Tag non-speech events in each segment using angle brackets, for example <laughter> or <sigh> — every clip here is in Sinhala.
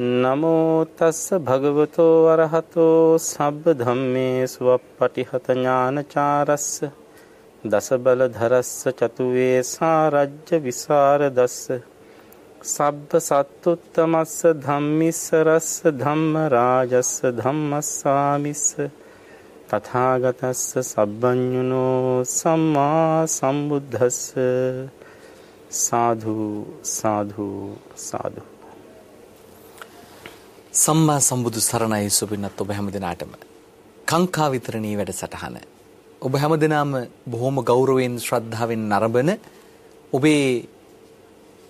නමෝ තස්ස භගවතෝ අරහතෝ සබ්බ ධම්මේ සුවප්පටිහත ඥානචාරස්ස දස බල ධරස්ස චතුවේ සාරජ්‍ය විසර දස්ස සබ්බ සත්තුත්තමස්ස ධම්මිස්සරස්ස ධම්ම රාජස්ස ධම්මස්සාමිස්ස තථාගතස්ස සබ්බඤුනෝ සම්මා සම්බුද්දස්ස. සාධු සාධු සාධු සම්මා සම්බුදු සරණයි සුපින්නත් ඔබ හැම දිනාටම. කාංකා විතරණී වැඩසටහන. ඔබ හැම දිනාම බොහොම ගෞරවයෙන් ශ්‍රද්ධාවෙන් නරඹන ඔබේ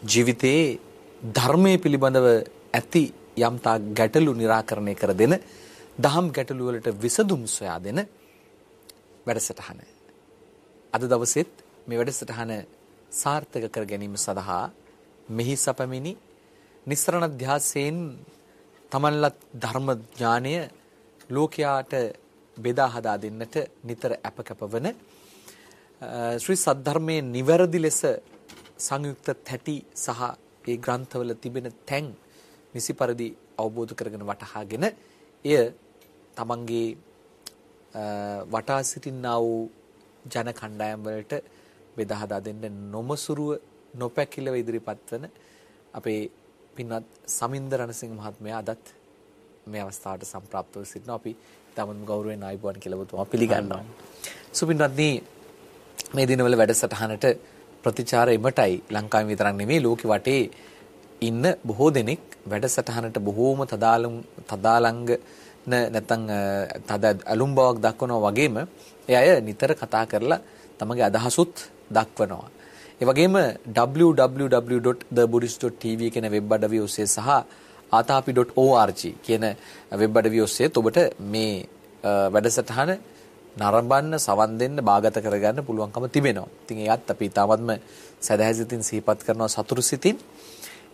ජීවිතයේ ධර්මයේ පිළිබඳව ඇති යම්තා ගැටලු निराකරණය කර දෙන දහම් ගැටලු වලට විසඳුම් සොයා දෙන වැඩසටහන. අද දවසෙත් මේ වැඩසටහන සාර්ථක කර ගැනීම සඳහා මෙහි සපමිනි නිස්සරණ අධ්‍යාසයෙන් තමන්ලත් ධර්ම ඥානය ලෝකයාට බෙදා හදා දෙන්නට නිතර අපකප වන ශ්‍රී සද්ධර්මයේ නිවැරදි ලෙස සංයුක්ත තැටි සහ ඒ ග්‍රන්ථවල තිබෙන තැන් නිසි පරිදි අවබෝධ කරගෙන වටහාගෙන එය තමන්ගේ වටා සිටින්නා වූ ජන කණ්ඩායම් වලට බෙදා හදා දෙන්න නොමසුරුව නොපැකිලව ඉදිරිපත් වන අපේ පින්වත් සමින්ද රණසිංහ මහත්මයා අදත් මේ අවස්ථාවට සම්ප්‍රාප්තව සිටිනවා. අපි තමන් ගෞරවයෙන් ආයිබුවන් කියලා ඔබතුමා පිළිගන්නවා. සුපින්වත්නි මේ දිනවල වැඩසටහනට ප්‍රතිචාර එමටයි ලංකාවේ විතරක් නෙමෙයි ලෝකෙ වටේ ඉන්න බොහෝ දෙනෙක් වැඩසටහනට බොහෝම තදාලම් තදාලංග නැත්නම් තද අලුම් බවක් දක්වනවා වගේම ඒ අය නිතර කතා කරලා තමගේ අදහසුත් දක්වනවා. ඒ වගේම www.thebuddhist.tv කියන වෙබ් අඩවිය ඔස්සේ සහ atapi.org කියන වෙබ් අඩවිය ඔස්සේ ඔබට මේ වැඩසටහන නරඹන්න සවන් දෙන්න බාගත කරගන්න පුළුවන්කම තිබෙනවා. ඉතින් ඒත් අපි තාමත්ම සදහැසිතින් සිහිපත් කරනවා සතුරු සිතින්.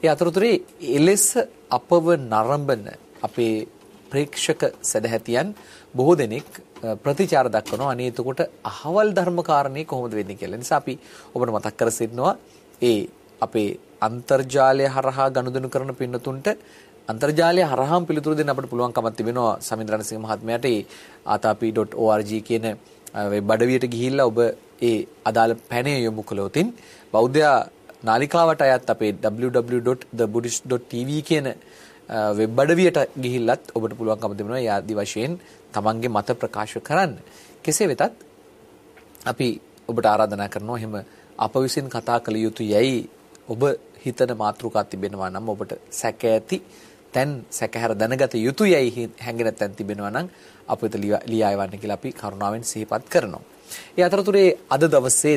ඒ අතරතුරේ එලෙස අපව නරඹන අපේ ප්‍රේක්ෂක සදහැතියන් බොහෝ දෙනෙක් ප්‍රතිචාර දක්වනවා අනේ එතකොට අහවල් ධර්මකාරණේ කොහොමද වෙන්නේ කියලා. නිසා අපි ඔබට මතක් කර සිටිනවා ඒ අපේ අන්තර්ජාලය හරහා ගනුදෙනු කරන පින්නතුන්ට අන්තර්ජාලය හරහාම පිළිතුරු දෙන්න අපිට පුළුවන්කමක් තිබෙනවා සමින්ද්‍රණසිංහ මහත්මයාට ඒ atapi.org කියන වෙබ් අඩවියට ගිහිල්ලා ඔබ ඒ අදාළ පැනය යොමු කළොතින් බෞද්ධ නාලිකාවට අයත් අපේ www.thebuddhist.tv කියන වෙබ් අඩවියට ගිහිල්ලත් ඔබට පුළුවන්කම තිබෙනවා ඒ ආදි වශයෙන් තමන්ගේ මත ප්‍රකාශ කරන්න. කෙසේ වෙතත් අපි ඔබට ආරාධනා කරනවා එහෙම අප විසින් කතා කළ යුතු යැයි ඔබ හිතන මාතෘකා තිබෙනවා නම් ඔබට සැක ඇති තැන් සැකහැර දැනගත යුතු යැයි හැඟෙන තැන් තිබෙනවා නම් අප වෙත ලියා එවන්න කියලා අපි කරුණාවෙන් සිහිපත් කරනවා. ඒ අතරතුරේ අද දවසේ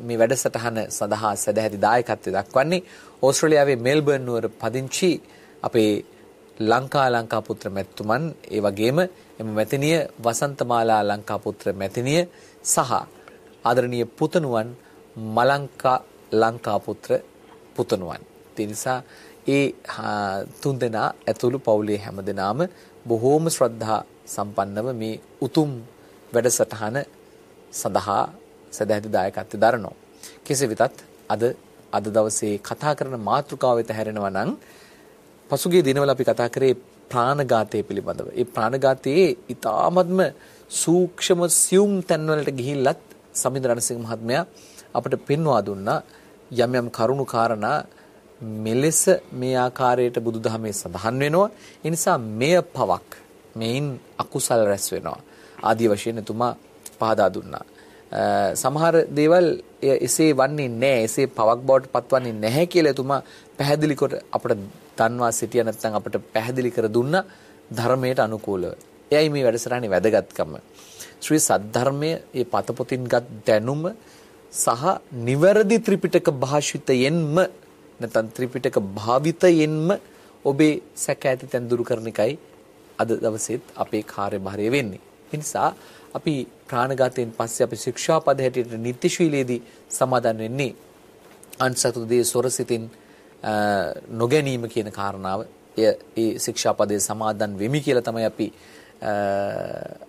මේ වැඩසටහන සඳහා සදැහැති දායකත්වය දක්වන්නේ ඕස්ට්‍රේලියාවේ මෙල්බර්න් නුවර පදිංචි අපේ ලංකා ලංකාපුත්‍ර මැතිතුමන් ඒ වගේම එම මැතිනිය වසන්තමාලා ලංකාපුත්‍ර මැතිනිය සහ ආදරණීය පුතණුවන් මලංකා ලංකාපුත්‍ර පුතණුවන්. ඒ නිසා ඒ තුන්දෙනා ඇතුළු පවුලේ හැමදෙනාම බොහෝම ශ්‍රද්ධා සම්පන්නව මේ උතුම් වැඩසටහන සඳහා සදැහැති දායකත්වය දරනවා. කෙසේ වෙතත් අද අද දවසේ කතා කරන මාතෘකාව වෙත හැරෙනවා නම් පසුගිය දිනවල අපි කතා කරේ ප්‍රාණඝාතය පිළිබඳව. ඒ ප්‍රාණඝාතයේ ඊ타මත්ම සූක්ෂම සියුම් තැන්වලට ගිහිල්ලත් සමිඳ රණසිංහ මහත්මයා අපට පෙන්වා දුන්නා යම් යම් කරුණු කාරණා මෙලෙස මේ ආකාරයට බුදුදහමේ සඳහන් වෙනවා. ඒ නිසා මෙය පවක් මේන් අකුසල් රැස් වෙනවා. ආදී වශයෙන් එතුමා පහදා දුන්නා. සමහර දේවල් එසේ වන්නේ නැහැ. එසේ පවක් බවට පත්වන්නේ නැහැ කියලා එතුමා පැහැදිලි කොට අපට දන්වා සිටිය නැත්නම් අපට පැහැදිලි කර දුන්නා ධර්මයට අනුකූලව. එයයි මේ වැඩසටහනේ වැදගත්කම. ශ්‍රී සද්ධර්මයේ මේ පතපොතින්ගත් දැනුම සහ නිවැරදි ත්‍රිපිටක භාෂිතයෙන්ම නැත්නම් ත්‍රිපිටක භාවිතයෙන්ම ඔබේ සැක ඇති තැන් දුරු කරන එකයි අද දවසේත් අපේ කාර්යභාරය වෙන්නේ. ඒ නිසා අපි ප්‍රාණඝාතයෙන් පස්සේ අපි ශික්ෂාපද හැටියට නිත්‍යශීලයේදී සමාදන් වෙන්නේ අන්සතු දේ සොරසිතින් නොගැනීම කියන කාරණාව එය ඒ ශික්ෂාපදයේ සමාදන් වෙමි කියලා තමයි අපි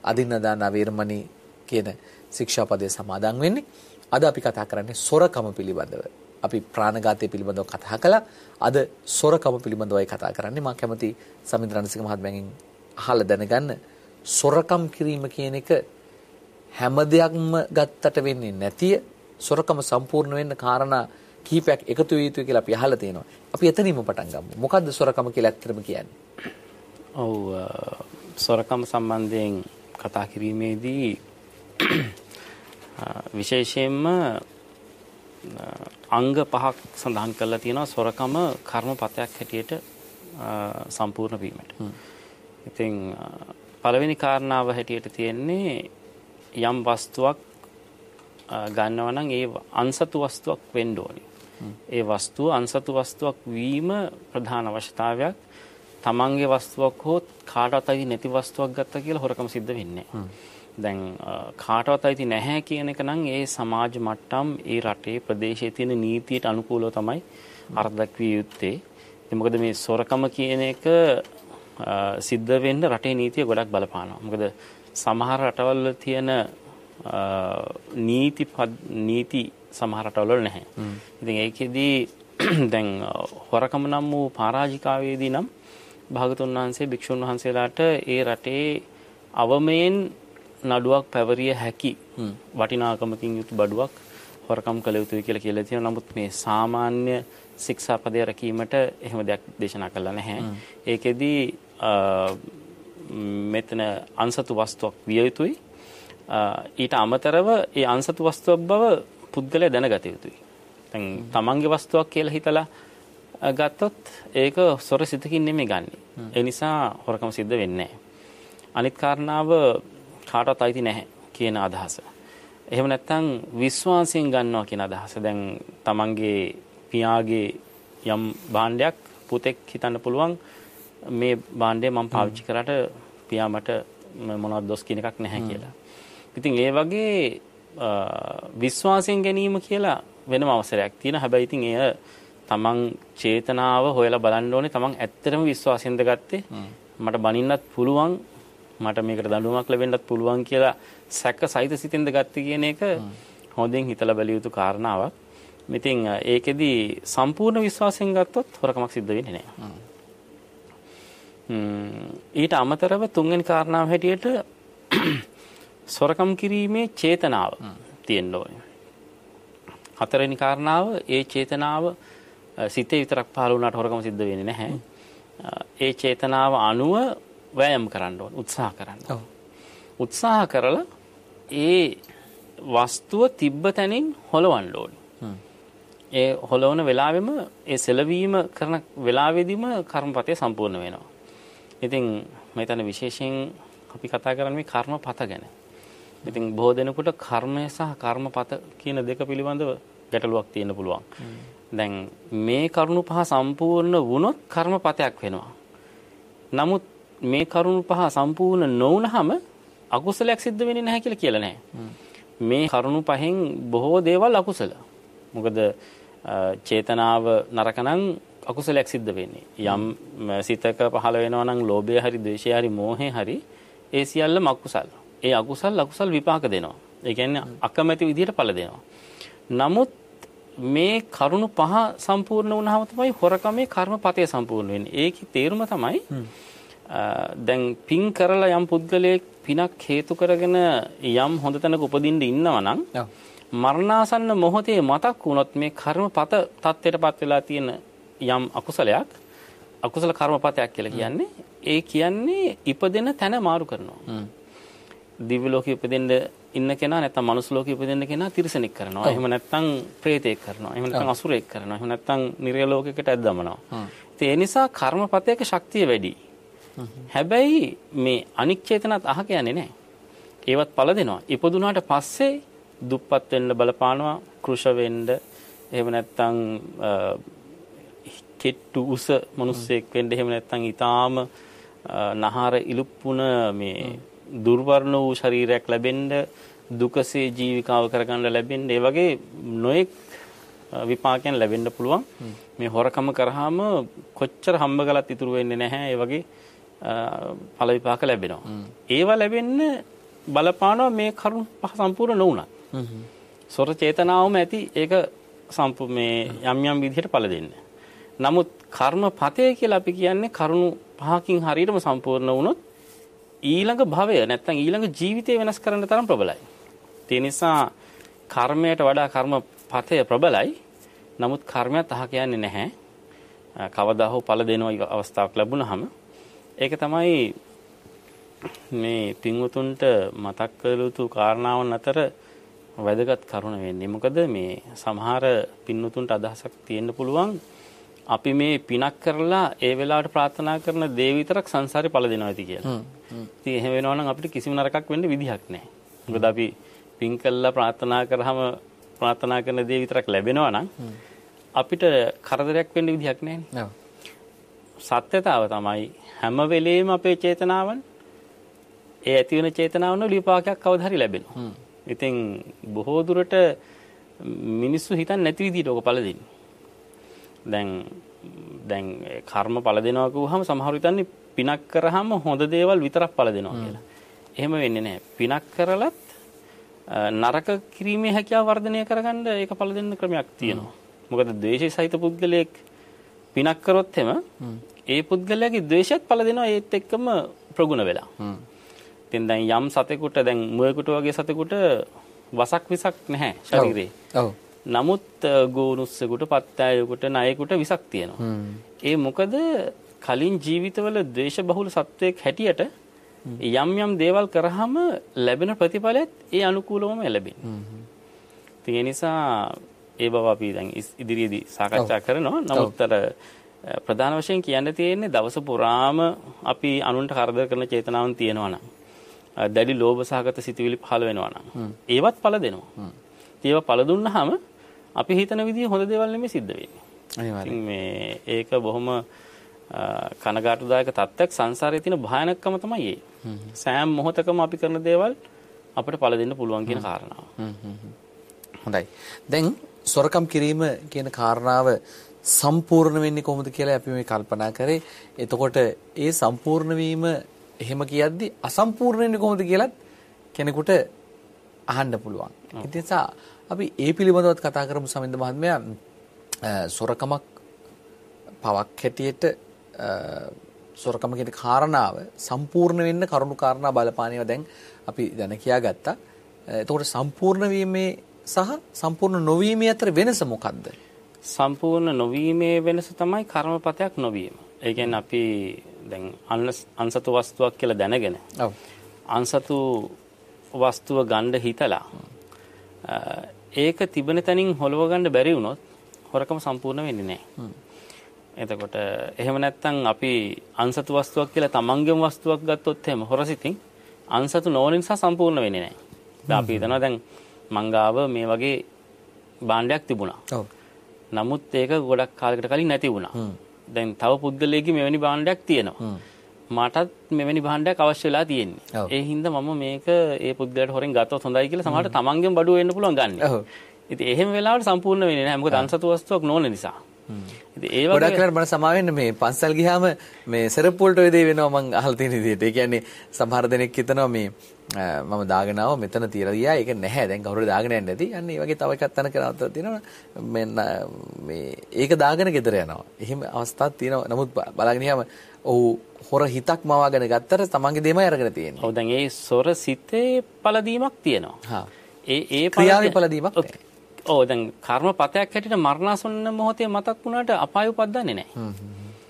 අදින්නදාන වේරමණී කියන ශික්ෂාපදයේ සමාදන් වෙන්නේ. අද අපි කතා කරන්නේ සොරකම පිළිබඳව. අපි ප්‍රාණඝාතය පිළිබඳව කතා කළා. අද සොරකම පිළිබඳවයි කතා කරන්නේ. මම කැමති සමින්ද්‍ර රණසිංහ මහත්මයාගෙන් අහලා දැනගන්න සොරකම් කිරීම කියන එක හැම දෙයක්ම ගත්තට වෙන්නේ නැතිය සොරකම සම්පූර්ණ වෙන්න කාරණා කීපයක් එකතු වෙ යුතුයි කියලා අපි අහලා තියෙනවා. අපි එතනින්ම පටන් ගමු. මොකද්ද සොරකම කියලා ඇත්තටම කියන්නේ? ඔව් සොරකම සම්බන්ධයෙන් කතා කිරීමේදී විශේෂයෙන්ම අංග පහක් සඳහන් කරලා තියෙනවා සොරකම කර්මපතයක් හැටියට සම්පූර්ණ වීමට. ඉතින් පළවෙනි කාරණාව හැටියට තියෙන්නේ යම් වස්තුවක් ගන්නවා නම් ඒ අන්සතු වස්තුවක් වෙන්න ඕනේ. ඒ වස්තුව අන්සතු වස්තුවක් වීම ප්‍රධාන අවශ්‍යතාවයක්. තමන්ගේ වස්තුවක් හෝ කාටවත් අයිති නැති වස්තුවක් ගත්තා කියලා හොරකම සිද්ධ වෙන්නේ. දැන් කාටවත් අයිති නැහැ කියන එක නම් ඒ සමාජ මට්ටම් ඒ රටේ ප්‍රදේශයේ තියෙන නීතියට අනුකූලව තමයි අර්ථ දක්විය යුත්තේ. මොකද මේ සොරකම කියන එක සිද්ධ වෙන්න රටේ නීතිය ගොඩක් බලපානවා. මොකද සමහර රටවල් තියෙන නීති නීති සමහර රටවල නැහැ. ඉතින් ඒකෙදී <clears throat> දැන් හොරකම නම් වූ පරාජිකාවේදී නම් භාගතුන් වහන්සේ භික්ෂුන් වහන්සේලාට ඒ රටේ අවමයෙන් නඩුවක් පැවරිය හැකි වටිනාකමකින් යුතු බඩුවක් හොරකම් කළ යුතුයි කියලා කියලා තියෙනවා. නමුත් මේ සාමාන්‍ය ශික්ෂාපදය රැකීමට එහෙම දෙයක් දේශනා කළා නැහැ. ඒකෙදී මෙතන අන්සතු වස්තුවක් විය යුතුයි. ඊට අමතරව ඒ අන්සතු වස්තුවක් බව පුද්ගලයා දැනගත යුතුයි. දැන් තමන්ගේ වස්තුවක් කියලා හිතලා ගත්තොත් ඒක සොර සිතකින් නෙමෙයි ගන්නෙ. ඒ නිසා හොරකම සිද්ධ වෙන්නේ අනිත් කාරණාව කාටවත් අයිති නැහැ කියන අදහස. එහෙම නැත්නම් විශ්වාසයෙන් ගන්නවා කියන අදහස. දැන් තමන්ගේ පියාගේ යම් භාණ්ඩයක් පුතෙක් හිතන්න පුළුවන් මේ භාණ්ඩය මම පාවිච්චි කරාට පියා මට මොනවද දොස් කියන එකක් නැහැ කියලා. ඉතින් ඒ වගේ විශ්වාසයෙන් ගැනීම කියලා වෙනම අවසරයක් තියෙනවා. හැබැයි ඉතින් එය තමන් චේතනාව හොයලා බලන්න ඕනේ. තමන් ඇත්තටම විශ්වාසයෙන්ද ගත්තේ? මට බනින්නත් පුළුවන්. මට මේකට දඬුවමක් ලැබෙන්නත් පුළුවන් කියලා සැක සහිත සිතෙන්ද ගත්තේ කියන එක හොඳින් හිතලා බැලිය යුතු කාරණාවක්. ඉතින් ඒකෙදි සම්පූර්ණ විශ්වාසයෙන් ගත්තොත් හොරකමක් සිද්ධ වෙන්නේ නැහැ. ඊට අමතරව තුන්වෙනි කාරණාව හැටියට සොරකම් කිරීමේ චේතනාව තියෙන්න ඕනේ. හතරවෙනි කාරණාව ඒ චේතනාව සිතේ විතරක් පහළ වුණාට හොරකම සිද්ධ වෙන්නේ නැහැ. ඒ චේතනාව අනුව වෑයම් කරන්න ඕන උත්සාහ කරන්න. උත්සාහ කරලා ඒ වස්තුව තිබ්බ තැනින් හොලවන්න ඕනේ. ඒ හොලවන වෙලාවෙම ඒ සෙලවීම කරන වෙලාවෙදිම කර්මපතය සම්පූර්ණ වෙනවා. ඉතින් මම හිතන්නේ විශේෂයෙන් අපි කතා කරන්නේ කර්මපත ගැන. ඉතින් බොහෝ දෙනෙකුට කර්මය සහ කර්මපත කියන දෙක පිළිබඳව ගැටලුවක් තියෙන්න පුළුවන්. දැන් මේ කරුණු පහ සම්පූර්ණ වුණොත් කර්මපතයක් වෙනවා. නමුත් මේ කරුණු පහ සම්පූර්ණ නොවුනහම අකුසලයක් සිද්ධ වෙන්නේ නැහැ කියලා කියලා නැහැ. මේ කරුණු පහෙන් බොහෝ දේවල් අකුසල. මොකද චේතනාව නරකනම් අකුසලයක් සිද්ධ වෙන්නේ. යම් සිතක පහළ වෙනවා නම් ලෝභය හරි ද්වේෂය හරි මෝහය හරි ඒ සියල්ලම අකුසල්. ඒ අකුසල් අකුසල් විපාක දෙනවා. ඒ කියන්නේ අකමැති විදිහට ඵල දෙනවා. නමුත් මේ කරුණු පහ සම්පූර්ණ වුණාම තමයි හොරකමේ කර්මපතය සම්පූර්ණ වෙන්නේ. ඒකේ තේරුම තමයි දැන් පින් කරලා යම් පුද්ගලයෙක් පිනක් හේතු කරගෙන යම් හොඳ තැනක උපදින්න ඉන්නවා නම් මරණාසන්න මොහොතේ මතක් වුණොත් මේ කර්මපත தත්ත්වයටපත් වෙලා තියෙන යම් අකුසලයක් අකුසල කර්මපතයක් කියලා කියන්නේ ඒ කියන්නේ ඉපදෙන තැන මාරු කරනවා. දිව්‍ය ලෝකෙ ඉපදෙන්න ඉන්න කෙනා නැත්නම් මනුස්ස ලෝකෙ ඉපදෙන්න කෙනා තිරසනෙක් කරනවා. එහෙම නැත්නම් ප්‍රේතෙක් කරනවා. එහෙම නැත්නම් අසුරෙක් කරනවා. එහෙම නැත්නම් නිර්ය ලෝකයකට ඇද්දමනවා. ඒ නිසා කර්මපතයක ශක්තිය වැඩි. හැබැයි මේ අනික් චේතනත් අහ කියන්නේ නැහැ. ඒවත් පළ දෙනවා. ඉපදුනාට පස්සේ දුප්පත් වෙන්න බලපානවා, කෘෂ වෙන්න, එහෙම නැත්නම් කෙට්ටු උස මිනිස්සෙක් වෙන්න, එහෙම නැත්නම් ඊටාම නහර ඉලුප්පුන මේ දුර්වර්ණ වූ ශරීරයක් ලැබෙන්න දුකසේ ජීවිකාව කරගන්න ලැබෙන්න ඒ වගේ නොඑක් විපාකයන් ලැබෙන්න පුළුවන්. මේ හොරකම කරාම කොච්චර හම්බ කළත් ඉතුරු වෙන්නේ නැහැ. ඒ වගේ ඵල විපාක ලැබෙනවා. ඒවා ලැබෙන්න බලපානවා මේ කරුණ පහ සම්පූර්ණ නොවුණත්. සොර චේතනාවම ඇති ඒක සම්පූ මේ යම් යම් විදිහට ඵල දෙන්න. නමුත් කර්ම පතය කියලා අපි කියන්නේ කරුණු පහකින් හරියටම සම්පූර්ණ වුණොත් ඊළඟ භවය නැත්නම් ඊළඟ ජීවිතය වෙනස් කරන්න තරම් ප්‍රබලයි. ඒ නිසා කර්මයට වඩා කර්ම පතය ප්‍රබලයි. නමුත් කර්මයක් අහ කියන්නේ නැහැ. කවදා හෝ ඵල දෙන අවස්ථාවක් ලැබුණාම ඒක තමයි මේ පින්වතුන්ට මතක් කළ යුතු කාරණාවන් අතර වැදගත් කරුණ වෙන්නේ. මොකද මේ සමහර පින්වතුන්ට අදහසක් තියෙන්න පුළුවන් අපි මේ පිනක් කරලා ඒ වෙලාවට ප්‍රාර්ථනා කරන දේ විතරක් සංසාරේ ඵල දෙනවා ඇති කියලා. ඉතින් එහෙම වෙනවා නම් අපිට කිසිම නරකක් වෙන්න විදිහක් නැහැ. මොකද අපි පින් කළා ප්‍රාර්ථනා කරාම ප්‍රාර්ථනා කරන දේ විතරක් ලැබෙනවා නම් අපිට කරදරයක් වෙන්න විදිහක් නැහැ. සත්‍යතාව තමයි හැම වෙලෙම අපේ චේතනාවන් ඒ ඇති වෙන චේතනාවන් වල විපාකයක් කවදා හරි ලැබෙනවා. ඉතින් බොහෝ දුරට මිනිස්සු හිතන්නේ නැති විදිහට ඔක පළ දෙන්නේ. දැන් දැන් කර්ම පළ දෙනවා කිව්වහම සමහරු හිතන්නේ පිනක් කරාම හොඳ දේවල් විතරක් පළ දෙනවා කියලා. එහෙම වෙන්නේ නැහැ. පිනක් කරලත් නරක කිරීමේ හැකියාව වර්ධනය කරගන්න ඒක පළ දෙන්න ක්‍රමයක් තියෙනවා. මොකද ද්වේෂය සහිත පුද්ගලයෙක් පිනක් කරොත් එම ඒ පුද්ගලයාගේ ද්වේෂයත් පළ දෙනවා ඒත් එක්කම ප්‍රගුණ වෙලා. ඉතින් දැන් යම් සතෙකුට දැන් මුවෙකුට වගේ සතෙකුට වසක් විසක් නැහැ ශරීරේ. ඔව්. නමුත් ගෝනුස්සෙකුට පත්තෑයෙකුට ණයෙකුට විසක් තියෙනවා. ඒ මොකද කලින් ජීවිතවල ද්වේෂ බහුල සත්වයක් හැටියට යම් යම් දේවල් කරාම ලැබෙන ප්‍රතිඵලයත් ඒ අනුකූලවම ලැබෙනවා. ඉතින් ඒ නිසා ඒ බව අපි දැන් ඉදිරියේදී සාකච්ඡා කරනවා. නමුත් අර ප්‍රධාන වශයෙන් කියන්න තියෙන්නේ දවස පුරාම අපි අනුන්ට කරදර කරන චේතනාවන් තියෙනවා නම් දැඩි ලෝභ සහගත සිතුවිලි පහළ වෙනවා නම් ඒවත් පළ දෙනවා. ඒවා පළ දුන්නාම අපි හිතන විදිහ හොඳ දේවල් නෙමෙයි සිද්ධ වෙන්නේ. මේ ඒක බොහොම කනගාටුදායක තත්ත්වයක් සංසාරයේ තියෙන භයානකකම තමයි ඒ. සෑම මොහොතකම අපි කරන දේවල් අපිට පළ දෙන්න පුළුවන් කියන කාරණාව. හොඳයි. දැන් සොරකම් කිරීම කියන කාරණාව සම්පූර්ණ වෙන්නේ කොහොමද කියලා අපි මේ කල්පනා කරේ. එතකොට ඒ සම්පූර්ණ වීම එහෙම කියද්දි අසම්පූර්ණ වෙන්නේ කොහොමද කියලත් කෙනෙකුට අහන්න පුළුවන්. ඒ නිසා අපි ඒ පිළිබඳවත් කතා කරමු සමින්ද මහත්මයා සොරකමක් පවක් හැටියට සොරකම කියන කාරණාව සම්පූර්ණ වෙන්න කරුණු කාරණා බලපානේවා දැන් අපි දැන කියාගත්තා. එතකොට සම්පූර්ණ වීමේ සහ සම්පූර්ණ නොවීමේ අතර වෙනස මොකක්ද? සම්පූර්ණ නොවීමේ වෙනස තමයි කර්මපතයක් නොවීම. ඒ කියන්නේ අපි දැන් අන්සතු වස්තුවක් කියලා දැනගෙන ඔව් අන්සතු වස්තුව ගන්න හිතලා ඒක තිබෙන තැනින් හොලව ගන්න බැරි වුණොත් හොරකම සම්පූර්ණ වෙන්නේ නැහැ. එතකොට එහෙම නැත්නම් අපි අන්සතු වස්තුවක් කියලා තමන්ගේම වස්තුවක් ගත්තොත් එහෙම හොරසිතින් අන්සතු නොවන නිසා සම්පූර්ණ වෙන්නේ නැහැ. දැන් අපි හිතනවා දැන් මංගාව මේ වගේ භාණ්ඩයක් තිබුණා. නමුත් ඒක ගොඩක් කාලයකට කලින් නැති වුණා. දැන් තව පුද්ගලයෙක්ගේ මෙවැනි භාණ්ඩයක් තියෙනවා. මටත් මෙවැනි භාණ්ඩයක් අවශ්‍ය වෙලා තියෙන්නේ. ඒ හින්දා මම මේක ඒ පුද්ගලයාට හොරෙන් ගත්තොත් හොඳයි කියලා සමහරට තමන්ගේම බඩුව වෙන්න පුළුවන් ගන්න. ඉතින් එහෙම වෙලාවට සම්පූර්ණ වෙන්නේ නැහැ. මොකද අන්සතු වස්තුවක් නොවන නිසා. ඉතින් ඒ ගොඩක් වගේ වෙලාවට මම සමාවෙන්න මේ පන්සල් ගියාම මේ සරප්පු වලට ඔය දේ වෙනවා මම අහලා තියෙන විදිහට. ඒ කියන්නේ සමහර දෙනෙක් හිතනවා මේ මම දාගෙන ආව මෙතන තියලා ගියා ඒක නැහැ. දැන් කවුරුද දාගෙන යන්නේ නැති. අන්න ඒ වගේ තව එකක් තැනක නවත්තලා තියෙනවා. මේ න- මේ ඒක දාගෙන ගෙදර යනවා. එහෙම අවස්ථාවක් තියෙනවා. නමුත් බලගෙන ගියාම ඔව් හොර හිතක් මවාගෙන ගත්තට තමන්ගේ දෙමය අරගෙන තියෙන්නේ. ඔව් දැන් ඒ සොර සිතේ පළදීමක් තියෙනවා. ඒ ඒ ක්‍රියාවේ පළදීමක් ඔව්. දැන් කර්මපතයක් හැටියට මරණාසන්න මොහොතේ මතක් වුණාට අපාය උපදින්නේ නැහැ.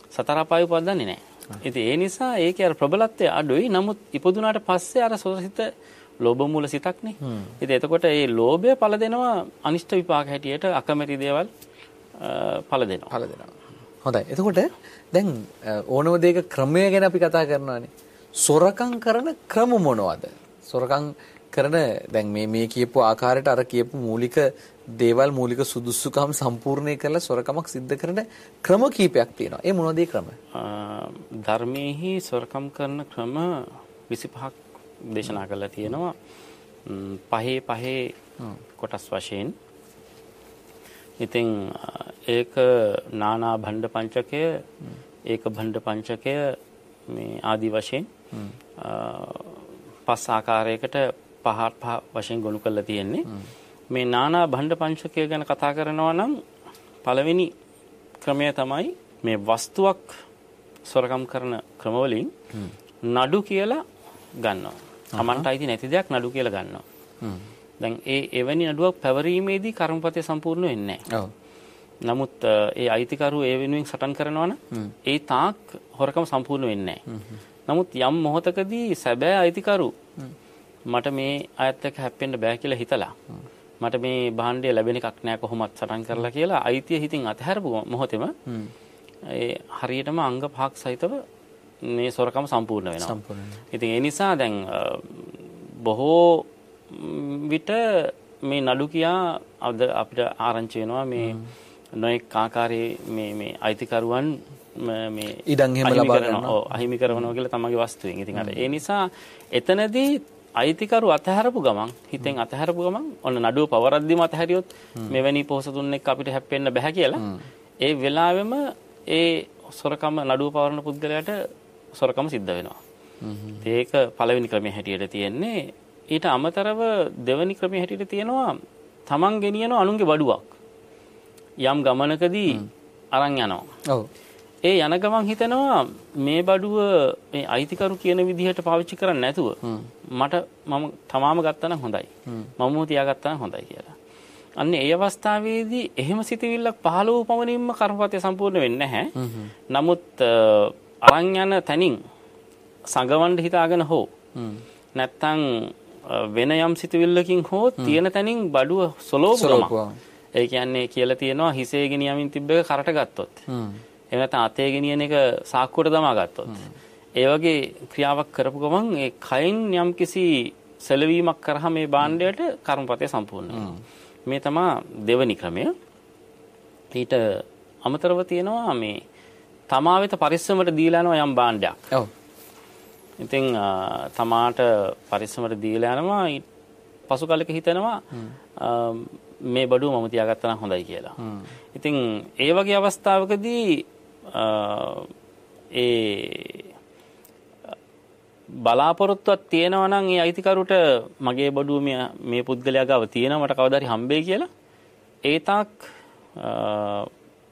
සතර අපාය උපදින්නේ නැහැ. ඉතින් ඒ නිසා ඒකේ අර ප්‍රබලත්වය අඩුයි. නමුත් ඉපදුනාට පස්සේ අර සොරසිත ලෝභ මූල සිතක්නේ. ඉතින් එතකොට මේ ලෝභය පළ දෙනවා අනිෂ්ට විපාක හැටියට අකමැති දේවල් පළ දෙනවා. පළ දෙනවා. හොඳයි. එතකොට දැන් ඕනම දෙයක ක්‍රමය ගැන අපි කතා කරනවානේ. සොරකම් කරන ක්‍රම මොනවද? සොරකම් කරන දැන් මේ මේ කියපු ආකාරයට අර කියපු මූලික දේවල් මූලික සුදුසුකම් සම්පූර්ණය කරලා සොරකමක් සිද්ධ කරන ක්‍රම කීපයක් තියෙනවා. ඒ මොනවද ඒ ක්‍රම? ධර්මයේහි සොරකම් කරන ක්‍රම 25ක් දේශනා කරලා තියෙනවා. පහේ පහේ කොටස් වශයෙන්. ඉතින් ඒක නානා භණ්ඩ පංචකය, ඒක භණ්ඩ පංචකය මේ ආදි වශයෙන් පස් ආකාරයකට පහ පහ වශයෙන් ගොනු කරලා තියෙන්නේ. මේ නානා භණ්ඩ පංචකය ගැන කතා කරනවා නම් පළවෙනි ක්‍රමය තමයි මේ වස්තුවක් සොරකම් කරන ක්‍රමවලින් නඩු කියලා ගන්නවා. Tamanට අයිති නැති දෙයක් නඩු කියලා ගන්නවා. දැන් ඒ එවැනි නඩුවක් පැවරීමේදී කර්මපතය සම්පූර්ණ වෙන්නේ නැහැ. නමුත් ඒ අයිතිකරු ඒ වෙනුවෙන් සටන් කරනවා නම් ඒ තාක් හොරකම සම්පූර්ණ වෙන්නේ. නමුත් යම් මොහොතකදී සැබෑ අයිතිකරු මට මේ අයත් එක්ක හැප්පෙන්න බෑ කියලා හිතලා මට මේ භාණ්ඩය ලැබෙන එකක් නෑ කොහොමත් සටන් කරලා කියලා අයිතිය හිතින් අතහැරපු මොහොතේම ඒ හරියටම අංග පහක් සහිතව මේ සොරකම සම්පූර්ණ වෙනවා. සම්පූර්ණ ඉතින් ඒ නිසා දැන් බොහෝ විට මේ නඩු කියා අද අපිට ආරංචි වෙනවා මේ නොඑක් ආකාරයේ මේ මේ අයිතිකරුවන් ම- ඉඩම් එහෙම ලබා. ගන්නවා. ඔව් අහිමි කරනවා කියලා තමන්ගේ වස්තුවෙන්. ඉතින් අර ඒ නිසා එතනදී අයිතිකරු අතහැරපු ගමන් හිතෙන් අතහැරපු ගමන් ඔන්න නඩුව පවරද්දිම අතහැරියොත් මෙවැනි පොහසතුන් එක්ක අපිට හැප්පෙන්න බෑ කියලා ඒ වෙලාවෙම ඒ සොරකම නඩුව පවරන පුද්ගලයාට සොරකම සිද්ධ වෙනවා. ඒක පළවෙනි ක්‍රමයේ හැටියට තියෙන්නේ. ඊට අමතරව දෙවෙනි ක්‍රමයේ හැටියට තියෙනවා තමන් ගෙනියන අනුන්ගේ වඩුවක්. යම් ගමනකදී අරන් යනවා. ඔව්. ඒ යන ගමන් හිතනවා මේ බඩුව මේ අයිතිකරු කියන විදිහට පාවිච්චි කරන්නේ නැතුව මට මම තමාම ගත්තා නම් හොඳයි. මම තියාගත්තා නම් හොඳයි කියලා. අන්න ඒ අවස්ථාවේදී එහෙම සිතවිල්ලක් පහළ වූ පමණින්ම කර්මපතය සම්පූර්ණ වෙන්නේ නැහැ. නමුත් අරන් යන තැනින් සංගවන්න හිතාගෙන හෝ නැත්තම් වෙන යම් සිතවිල්ලකින් හෝ තියෙන තැනින් බඩුව සොලෝපුවම. ඒ කියන්නේ කියලා තියෙනවා හිසේ ගෙනියමින් තිබ්බ එක කරට ගත්තොත්. හ්ම්. එහෙම නැත්නම් අතේ ගෙනියන එක සාක්කුවට දමා ගත්තොත්. ඒ වගේ ක්‍රියාවක් කරපු ගමන් ඒ කයින් යම්කිසි සැලවීමක් කරාම මේ භාණ්ඩයට කර්මපතය සම්පූර්ණ. මේ තමයි දෙවනි ක්‍රමය. ඊට අමතරව තියෙනවා මේ තමා වෙත පරිස්සමට දීලා යම් භාණ්ඩයක්. ඔව්. ඉතින් තමාට පරිස්සමට දීලා යනවා පසු කලක හිතනවා මේ බඩුව මම තියාගත්තා නම් හොඳයි කියලා. ඉතින් ඒ වගේ අවස්ථාවකදී ඒ බලාපොරොත්තුවක් තියෙනවා නම් ඒ අයිතිකරුට මගේ බඩුව මේ- පුද්ගලයා ගාව තියෙනවා මට කවදා හරි හම්බෙයි කියලා ඒ තාක්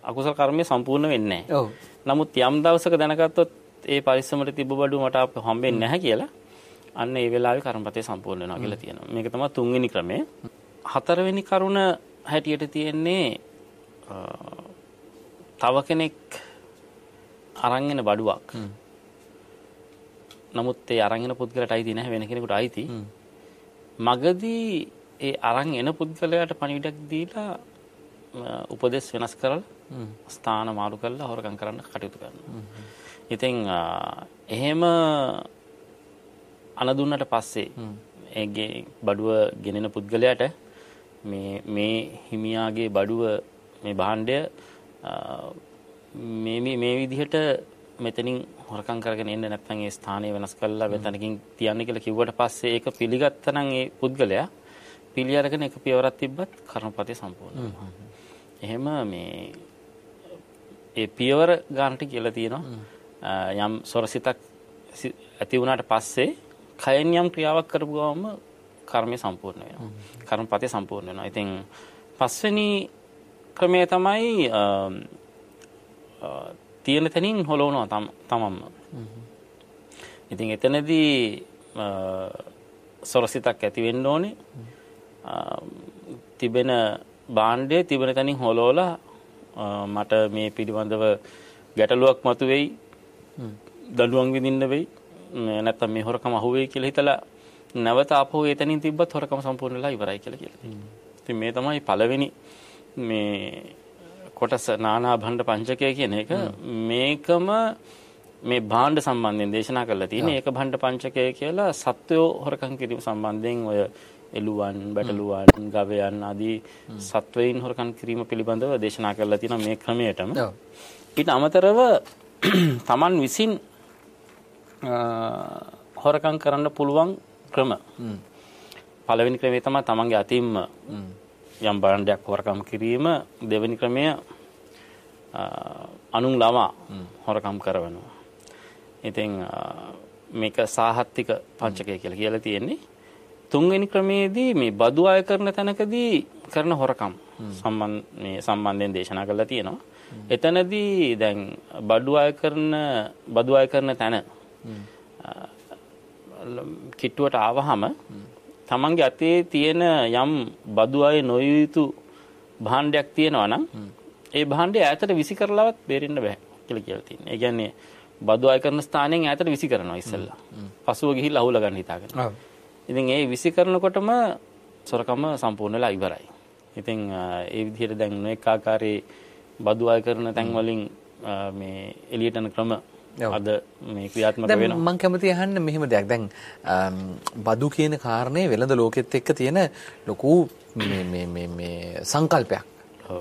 අකුසල කර්මය සම්පූර්ණ වෙන්නේ නැහැ. ඔව්. නමුත් යම් දවසක දැනගත්තොත් ඒ පරිස්සමට තිබ්බ බඩුව මට අප හම්බෙන්නේ නැහැ කියලා අන්න ඒ වෙලාවේ කර්මපතේ සම්පූර්ණ වෙනවා කියලා තියෙනවා. මේක තමයි තුන්වෙනි ක්‍රමය. හතරවෙනි කරුණ හැටියට තියෙන්නේ තව කෙනෙක් අරන් එන බඩුවක්. නමුත් ඒ අරන් එන පුද්ගලට අයිති නැහැ වෙන කෙනෙකුට අයිති. මගදී ඒ අරන් එන පුද්ගලයාට පණිවිඩයක් දීලා උපදෙස් වෙනස් කරලා ස්ථාන මාරු කරලා හොරකම් කරන්න කටයුතු කරනවා. ඉතින් එහෙම අනදුන්නට පස්සේ ඒගේ බඩුව ගෙනෙන පුද්ගලයාට මේ මේ හිමියාගේ බඩුව මේ භාණ්ඩය මේ මේ විදිහට මෙතනින් හොරකම් කරගෙන එන්න නැත්නම් ඒ ස්ථානය වෙනස් කරලා වෙතනකින් තියන්න කියලා කිව්වට පස්සේ ඒක පිළිගත්තා නම් ඒ පුද්ගලයා පිළි අරගෙන එක පියවරක් තිබ්බත් කර්මපතේ සම්පූර්ණ. එහෙම මේ ඒ පියවර ගානට කියලා තියෙනවා යම් සොරසිතක් ඇති වුණාට පස්සේ කයෙන් යම් ක්‍රියාවක් කරපු ගමම කර්මය සම්පූර්ණ වෙනවා. කර්මපතේ සම්පූර්ණ වෙනවා. ඉතින් පස්වෙනි ක්‍රමය තමයි තියෙන තැනින් හොලවනවා තමම්ම. ඉතින් එතනදී සොරසිතක් ඇති වෙන්න ඕනේ. තිබෙන භාණ්ඩය තිබෙන තැනින් හොලෝලා මට මේ පිළිබඳව ගැටලුවක් මතුවෙයි. දඬුවම් විඳින්න වෙයි. නැත්තම් මේ හොරකම අහුවෙයි කියලා හිතලා නැවත ආපහු එතනින් තිබ්බත් හොරකම සම්පූර්ණ වෙලා ඉවරයි කියලා කියලා. ඉතින් මේ තමයි පළවෙනි මේ කොටස නානා භණ්ඩ පංචකය කියන එක. මේකම මේ භාණ්ඩ සම්බන්ධයෙන් දේශනා කරලා තියෙන ඒක භණ්ඩ පංචකය කියලා සත්වයෝ හොරකම් කිරීම සම්බන්ධයෙන් ඔය එළුවන් බැටළුවන් ගවයන් ආදී සත්වයින් හොරකම් කිරීම පිළිබඳව දේශනා කරලා තියෙන මේ ක්‍රමයටම. ඊට අමතරව <clears throat> Taman විසින් හොරකම් කරන්න පුළුවන් ක්‍රම. පළවෙනි ක්‍රමය තමයි තමන්ගේ අතින්ම යම් භාණ්ඩයක් හොරකම් කිරීම. දෙවෙනි ක්‍රමය අනුන් ළමා හොරකම් කරවනවා. ඉතින් මේක සාහත්තික පංචකය කියලා කියලා තියෙන්නේ. තුන්වෙනි ක්‍රමේදී මේ බදු අය කරන තැනකදී කරන හොරකම් සම්බන්ධයෙන් දේශනා කරලා තියෙනවා. එතනදී දැන් බඩු අය කරන බදු අය කරන තැන කිට්ටුවට ආවහම තමන්ගේ අතේ තියෙන යම් බදු අය නොයුතු භාණ්ඩයක් තියෙනවා නම් ඒ භාණ්ඩය ඈතට විසි කරලවත් බේරෙන්න බෑ කියලා කියලා තියෙනවා. ඒ කියන්නේ බදු අය කරන ස්ථානයෙන් ඈතට විසි කරනවා ඉස්සෙල්ලා. පසුව ගිහිල්ලා අහුල ගන්න හිතාගෙන. ඉතින් ඒ විසි කරනකොටම සොරකම සම්පූර්ණ වෙලා ඉවරයි. ඉතින් ඒ විදිහට දැන් නොඑක ආකාරයේ බදු අය කරන තැන් වලින් මේ එළියට යන ක්‍රම අද මේ ක්‍රියාත්මක වෙනවා. මම කැමති අහන්න මෙහෙම දෙයක්. දැන් බදු කියන කාරණේ වෙළඳ ලෝකෙත් එක්ක තියෙන ලොකු මේ මේ මේ මේ සංකල්පයක්.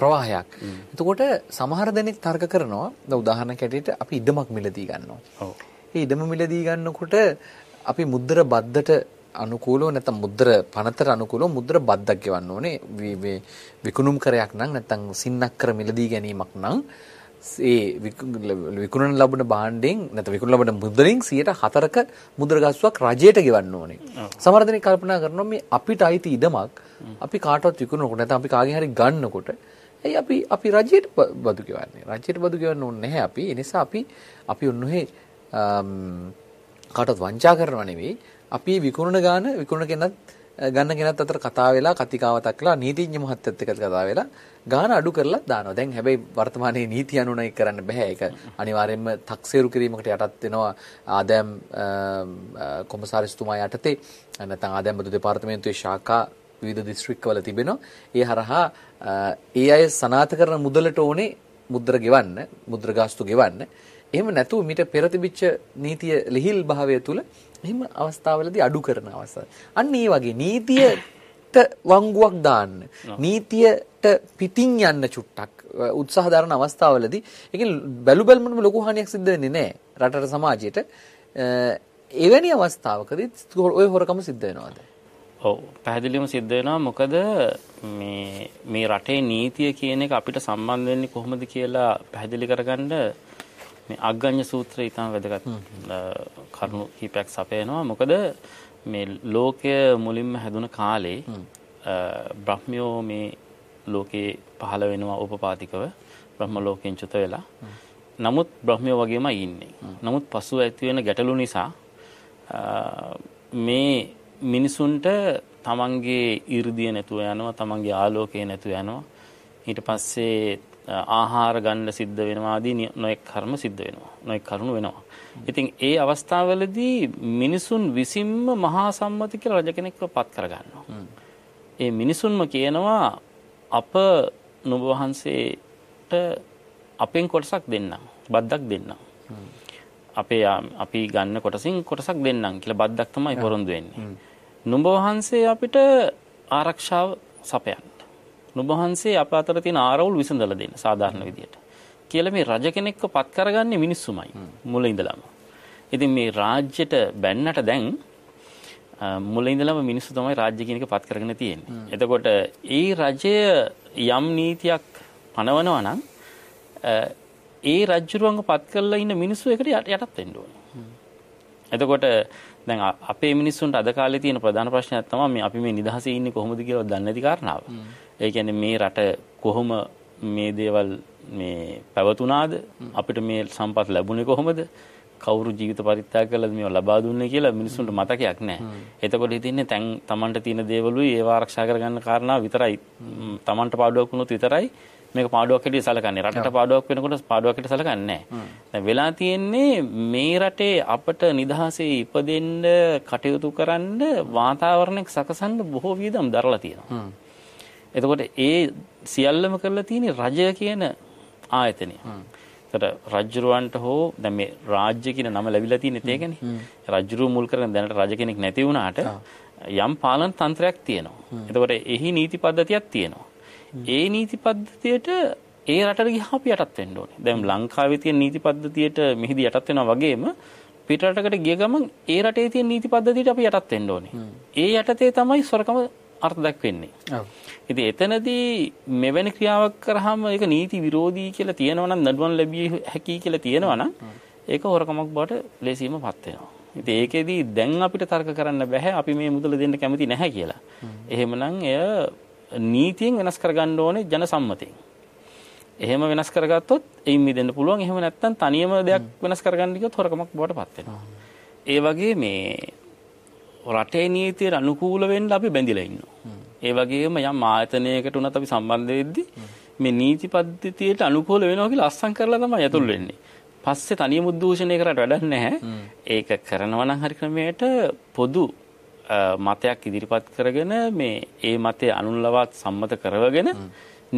ප්‍රවාහයක්. එතකොට සමහර දෙනෙක් තර්ක කරනවා. දැන් උදාහරණයක් ඇටියට අපි ඉඩමක් මිලදී ගන්නවා. ඒ ඉඩම මිලදී ගන්නකොට අපි මුද්දර බද්දට අනුකූලව නැත්නම් මුද්දර පනතට අනුකූලව මුද්දර බද්දක් ගෙවන්න ඕනේ. විකුණුම් කරයක් නම් නැත්නම් සින්නක් කර මිලදී ගැනීමක් නම් ඒ විකුණන ලබන භාණ්ඩයෙන් නැත්නම් විකුණන ලබන මුදලින් 104ක මුද්‍ර ගස්සුවක් රජයට ගෙවන්න ඕනේ. සමහර දෙනෙක් කල්පනා කරනවා මේ අපිට අයිති ඉඩමක් අපි කාටවත් විකුණනකොට නැත්නම් අපි කාගෙන් හරි ගන්නකොට ඇයි අපි අපි රජයට බදු ගෙවන්නේ? රජයට බදු ගෙවන්න ඕනේ නැහැ අපි. ඒ නිසා අපි අපි ඔන්නෝහේ කාටවත් වංචා කරනව නෙවෙයි. අපි විකුණන ගාන විකුණන කෙනත් ගන්න කෙනත් අතර කතා වෙලා කතිකාවතක් කළා නීතිඥ මහත්තයත් එක්ක කතා වෙලා ගාන අඩු කරලා දානවා. දැන් හැබැයි වර්තමානයේ නීති අනුනය කරන්න බෑ. ඒක අනිවාර්යයෙන්ම තක්සේරු කිරීමකට යටත් වෙනවා ආදම් කොමසාරිස්තුමා යටතේ නැත්නම් ආදම් බදු දෙපාර්තමේන්තුවේ ශාඛා විවිධ දිස්ත්‍රික්කවල තිබෙනවා. ඒ හරහා ඒ අය සනාථ කරන මුදලට ඕනේ මුද්‍ර ගෙවන්න, මුද්‍ර ගාස්තු ගෙවන්න. එහෙම නැතුව මිට පෙර තිබිච්ච නීතිය ලිහිල් භාවය තුල එහෙම අවස්ථාවලදී අඩු කරන අවස්ථා. අන්න ඒ වගේ නීතියට වංගුවක් දාන්න. නීතියට පිටින් යන්න චුට්ටක් උත්සාහ දරන අවස්ථාවලදී ඒකෙන් බැලු බැලමුණම ලොකු හානියක් සිද්ධ වෙන්නේ නැහැ රටට සමාජයට. එවැනි අවස්ථාවකදී ඔය හොරකම සිද්ධ වෙනවද? ඔව් පැහැදිලිවම සිද්ධ වෙනවා මොකද මේ මේ රටේ නීතිය කියන එක අපිට සම්බන්ධ වෙන්නේ කොහොමද කියලා පැහැදිලි කරගන්න මේ අග්ගඤ්ඤ සූත්‍රය ඉතාම වැදගත් කරුණු කීපයක් සපයනවා. මොකද මේ ලෝකය මුලින්ම හැදුන කාලේ බ්‍රහ්මයෝ මේ ලෝකේ පහළ වෙනවා උපපාතිකව බ්‍රහ්ම ලෝකෙන් චුත වෙලා. නමුත් බ්‍රහ්මයෝ වගේම ඉන්නේ. නමුත් පසුව ඇති වෙන ගැටලු නිසා මේ මිනිසුන්ට තමන්ගේ 이르දිය නැතුව යනවා තමන්ගේ ආලෝකය නැතුව යනවා ඊට පස්සේ ආහාර ගන්න සිද්ධ වෙනවා ආදී නොඑක් කර්ම සිද්ධ වෙනවා. නොඑක් කරුණු වෙනවා. ඉතින් ඒ අවස්ථාවවලදී මිනිසුන් විසින්ම මහා සම්මති කියලා රජ කෙනෙක්ව පත් කරගන්නවා. ඒ මිනිසුන්ම කියනවා අප නුඹ වහන්සේට අපෙන් කොටසක් දෙන්නම්. බද්දක් දෙන්නම්. අපේ අපි ගන්න කොටසින් කොටසක් දෙන්නම් කියලා බද්දක් තමයි පොරොන්දු වෙන්නේ. නුඹ වහන්සේ අපිට ආරක්ෂාව සපයන්න. නුඹ වහන්සේ අප අතර තියෙන ආරවුල් විසඳලා දෙන්න සාධාරණ විදියට. කියලා මේ රජ කෙනෙක්ව පත් කරගන්නේ මිනිස්සුමයි මුල ඉඳලම. ඉතින් මේ රාජ්‍යයට බැන්නට දැන් මුල ඉඳලම මිනිස්සු තමයි රාජ්‍ය කියන එක පත් කරගෙන තියෙන්නේ. එතකොට ඒ රජය යම් නීතියක් පනවනවා නම් ඒ රජ්ජුරුවන්ව පත් කරලා ඉන්න මිනිස්සු එකට යටත් වෙන්න ඕනේ. එතකොට දැන් අපේ මිනිස්සුන්ට අද කාලේ තියෙන ප්‍රධාන ප්‍රශ්නයක් තමයි මේ අපි මේ නිදහසේ ඉන්නේ කොහොමද කියලා දන්නේ නැති කාරණාව. ඒ කියන්නේ මේ රට කොහොම මේ දේවල් මේ පැවතුනාද අපිට මේ සම්පත් ලැබුණේ කොහොමද කවුරු ජීවිත පරිත්‍යාග කළද මේව ලබා දුන්නේ කියලා මිනිස්සුන්ට මතකයක් නැහැ. එතකොට හිතින්නේ තැන් Tamanට තියෙන දේවලුයි ඒව ආරක්ෂා කරගන්න කාරණා විතරයි. Tamanට පාඩුවක් වුණොත් විතරයි මේක පාඩුවක් හැටියට සැලකන්නේ. රටට පාඩුවක් වෙනකොට පාඩුවක් හැටියට සැලකන්නේ නැහැ. වෙලා තියෙන්නේ මේ රටේ අපට නිදහසේ ඉපදෙන්න කටයුතු කරන්න වාතාවරණයක් සකසන්න බොහෝ වියදම් දරලා තියෙනවා. එතකොට ඒ සියල්ලම කරලා තියෙන්නේ රජය කියන ආයතනය. එතකොට රජුරවන්ට හෝ දැන් මේ රාජ්‍ය කියන නම ලැබිලා තියෙන්නේ ඒකනේ. රජුරුව මුල් කරගෙන දැනට රජ කෙනෙක් නැති වුණාට යම් පාලන තන්ත්‍රයක් තියෙනවා. එතකොට එහි නීති පද්ධතියක් තියෙනවා. ඒ නීති පද්ධතියට ඒ රටට ගියාම අපි යටත් වෙන්න ඕනේ. දැන් ලංකාවේ තියෙන නීති පද්ධතියට මෙහිදී යටත් වෙනවා වගේම පිටරටකට ගිය ගමන් ඒ රටේ තියෙන නීති පද්ධතියට අපි යටත් වෙන්න ඕනේ. ඒ යටතේ තමයි සොරකම අර්ථ දක්වන්නේ. ඔව්. ඉතින් එතනදී මෙවැනි ක්‍රියාවක් කරාම ඒක නීති විරෝධී කියලා තියෙනවා නම් නඩුවන් ලැබිය හැකි කියලා තියෙනවා නම් ඒක හොරකමක් බවට ලේසියෙන්ම පත් වෙනවා. ඉතින් ඒකෙදී දැන් අපිට තර්ක කරන්න බෑ අපි මේ මුදල දෙන්න කැමති නැහැ කියලා. එහෙමනම් එය නීතියෙන් වෙනස් කරගන්න ඕනේ ජන සම්මතයෙන්. එහෙම වෙනස් කරගත්තොත් එයින් මිදෙන්න පුළුවන්. එහෙම නැත්නම් තනියම දෙයක් වෙනස් කරගන්න ගියොත් හොරකමක් බවට පත් වෙනවා. ඒ වගේ මේ රටේ නීතියට අනුකූල වෙන්න අපි බැඳිලා ඉන්නවා. ඒ වගේම යම් ආයතනයකට උනත් අපි සම්බන්ධ වෙද්දී මේ නීති පද්ධතියට අනුකූල වෙනවා කියලා අස්සම් කරලා තමයි ඇතුල් වෙන්නේ. පස්සේ තනියම උද්දූෂණය කරලා වැඩක් නැහැ. ඒක කරනවා නම් හරි ක්‍රමයට පොදු මතයක් ඉදිරිපත් කරගෙන මේ ඒ මතය අනුන්ලවත් සම්මත කරවගෙන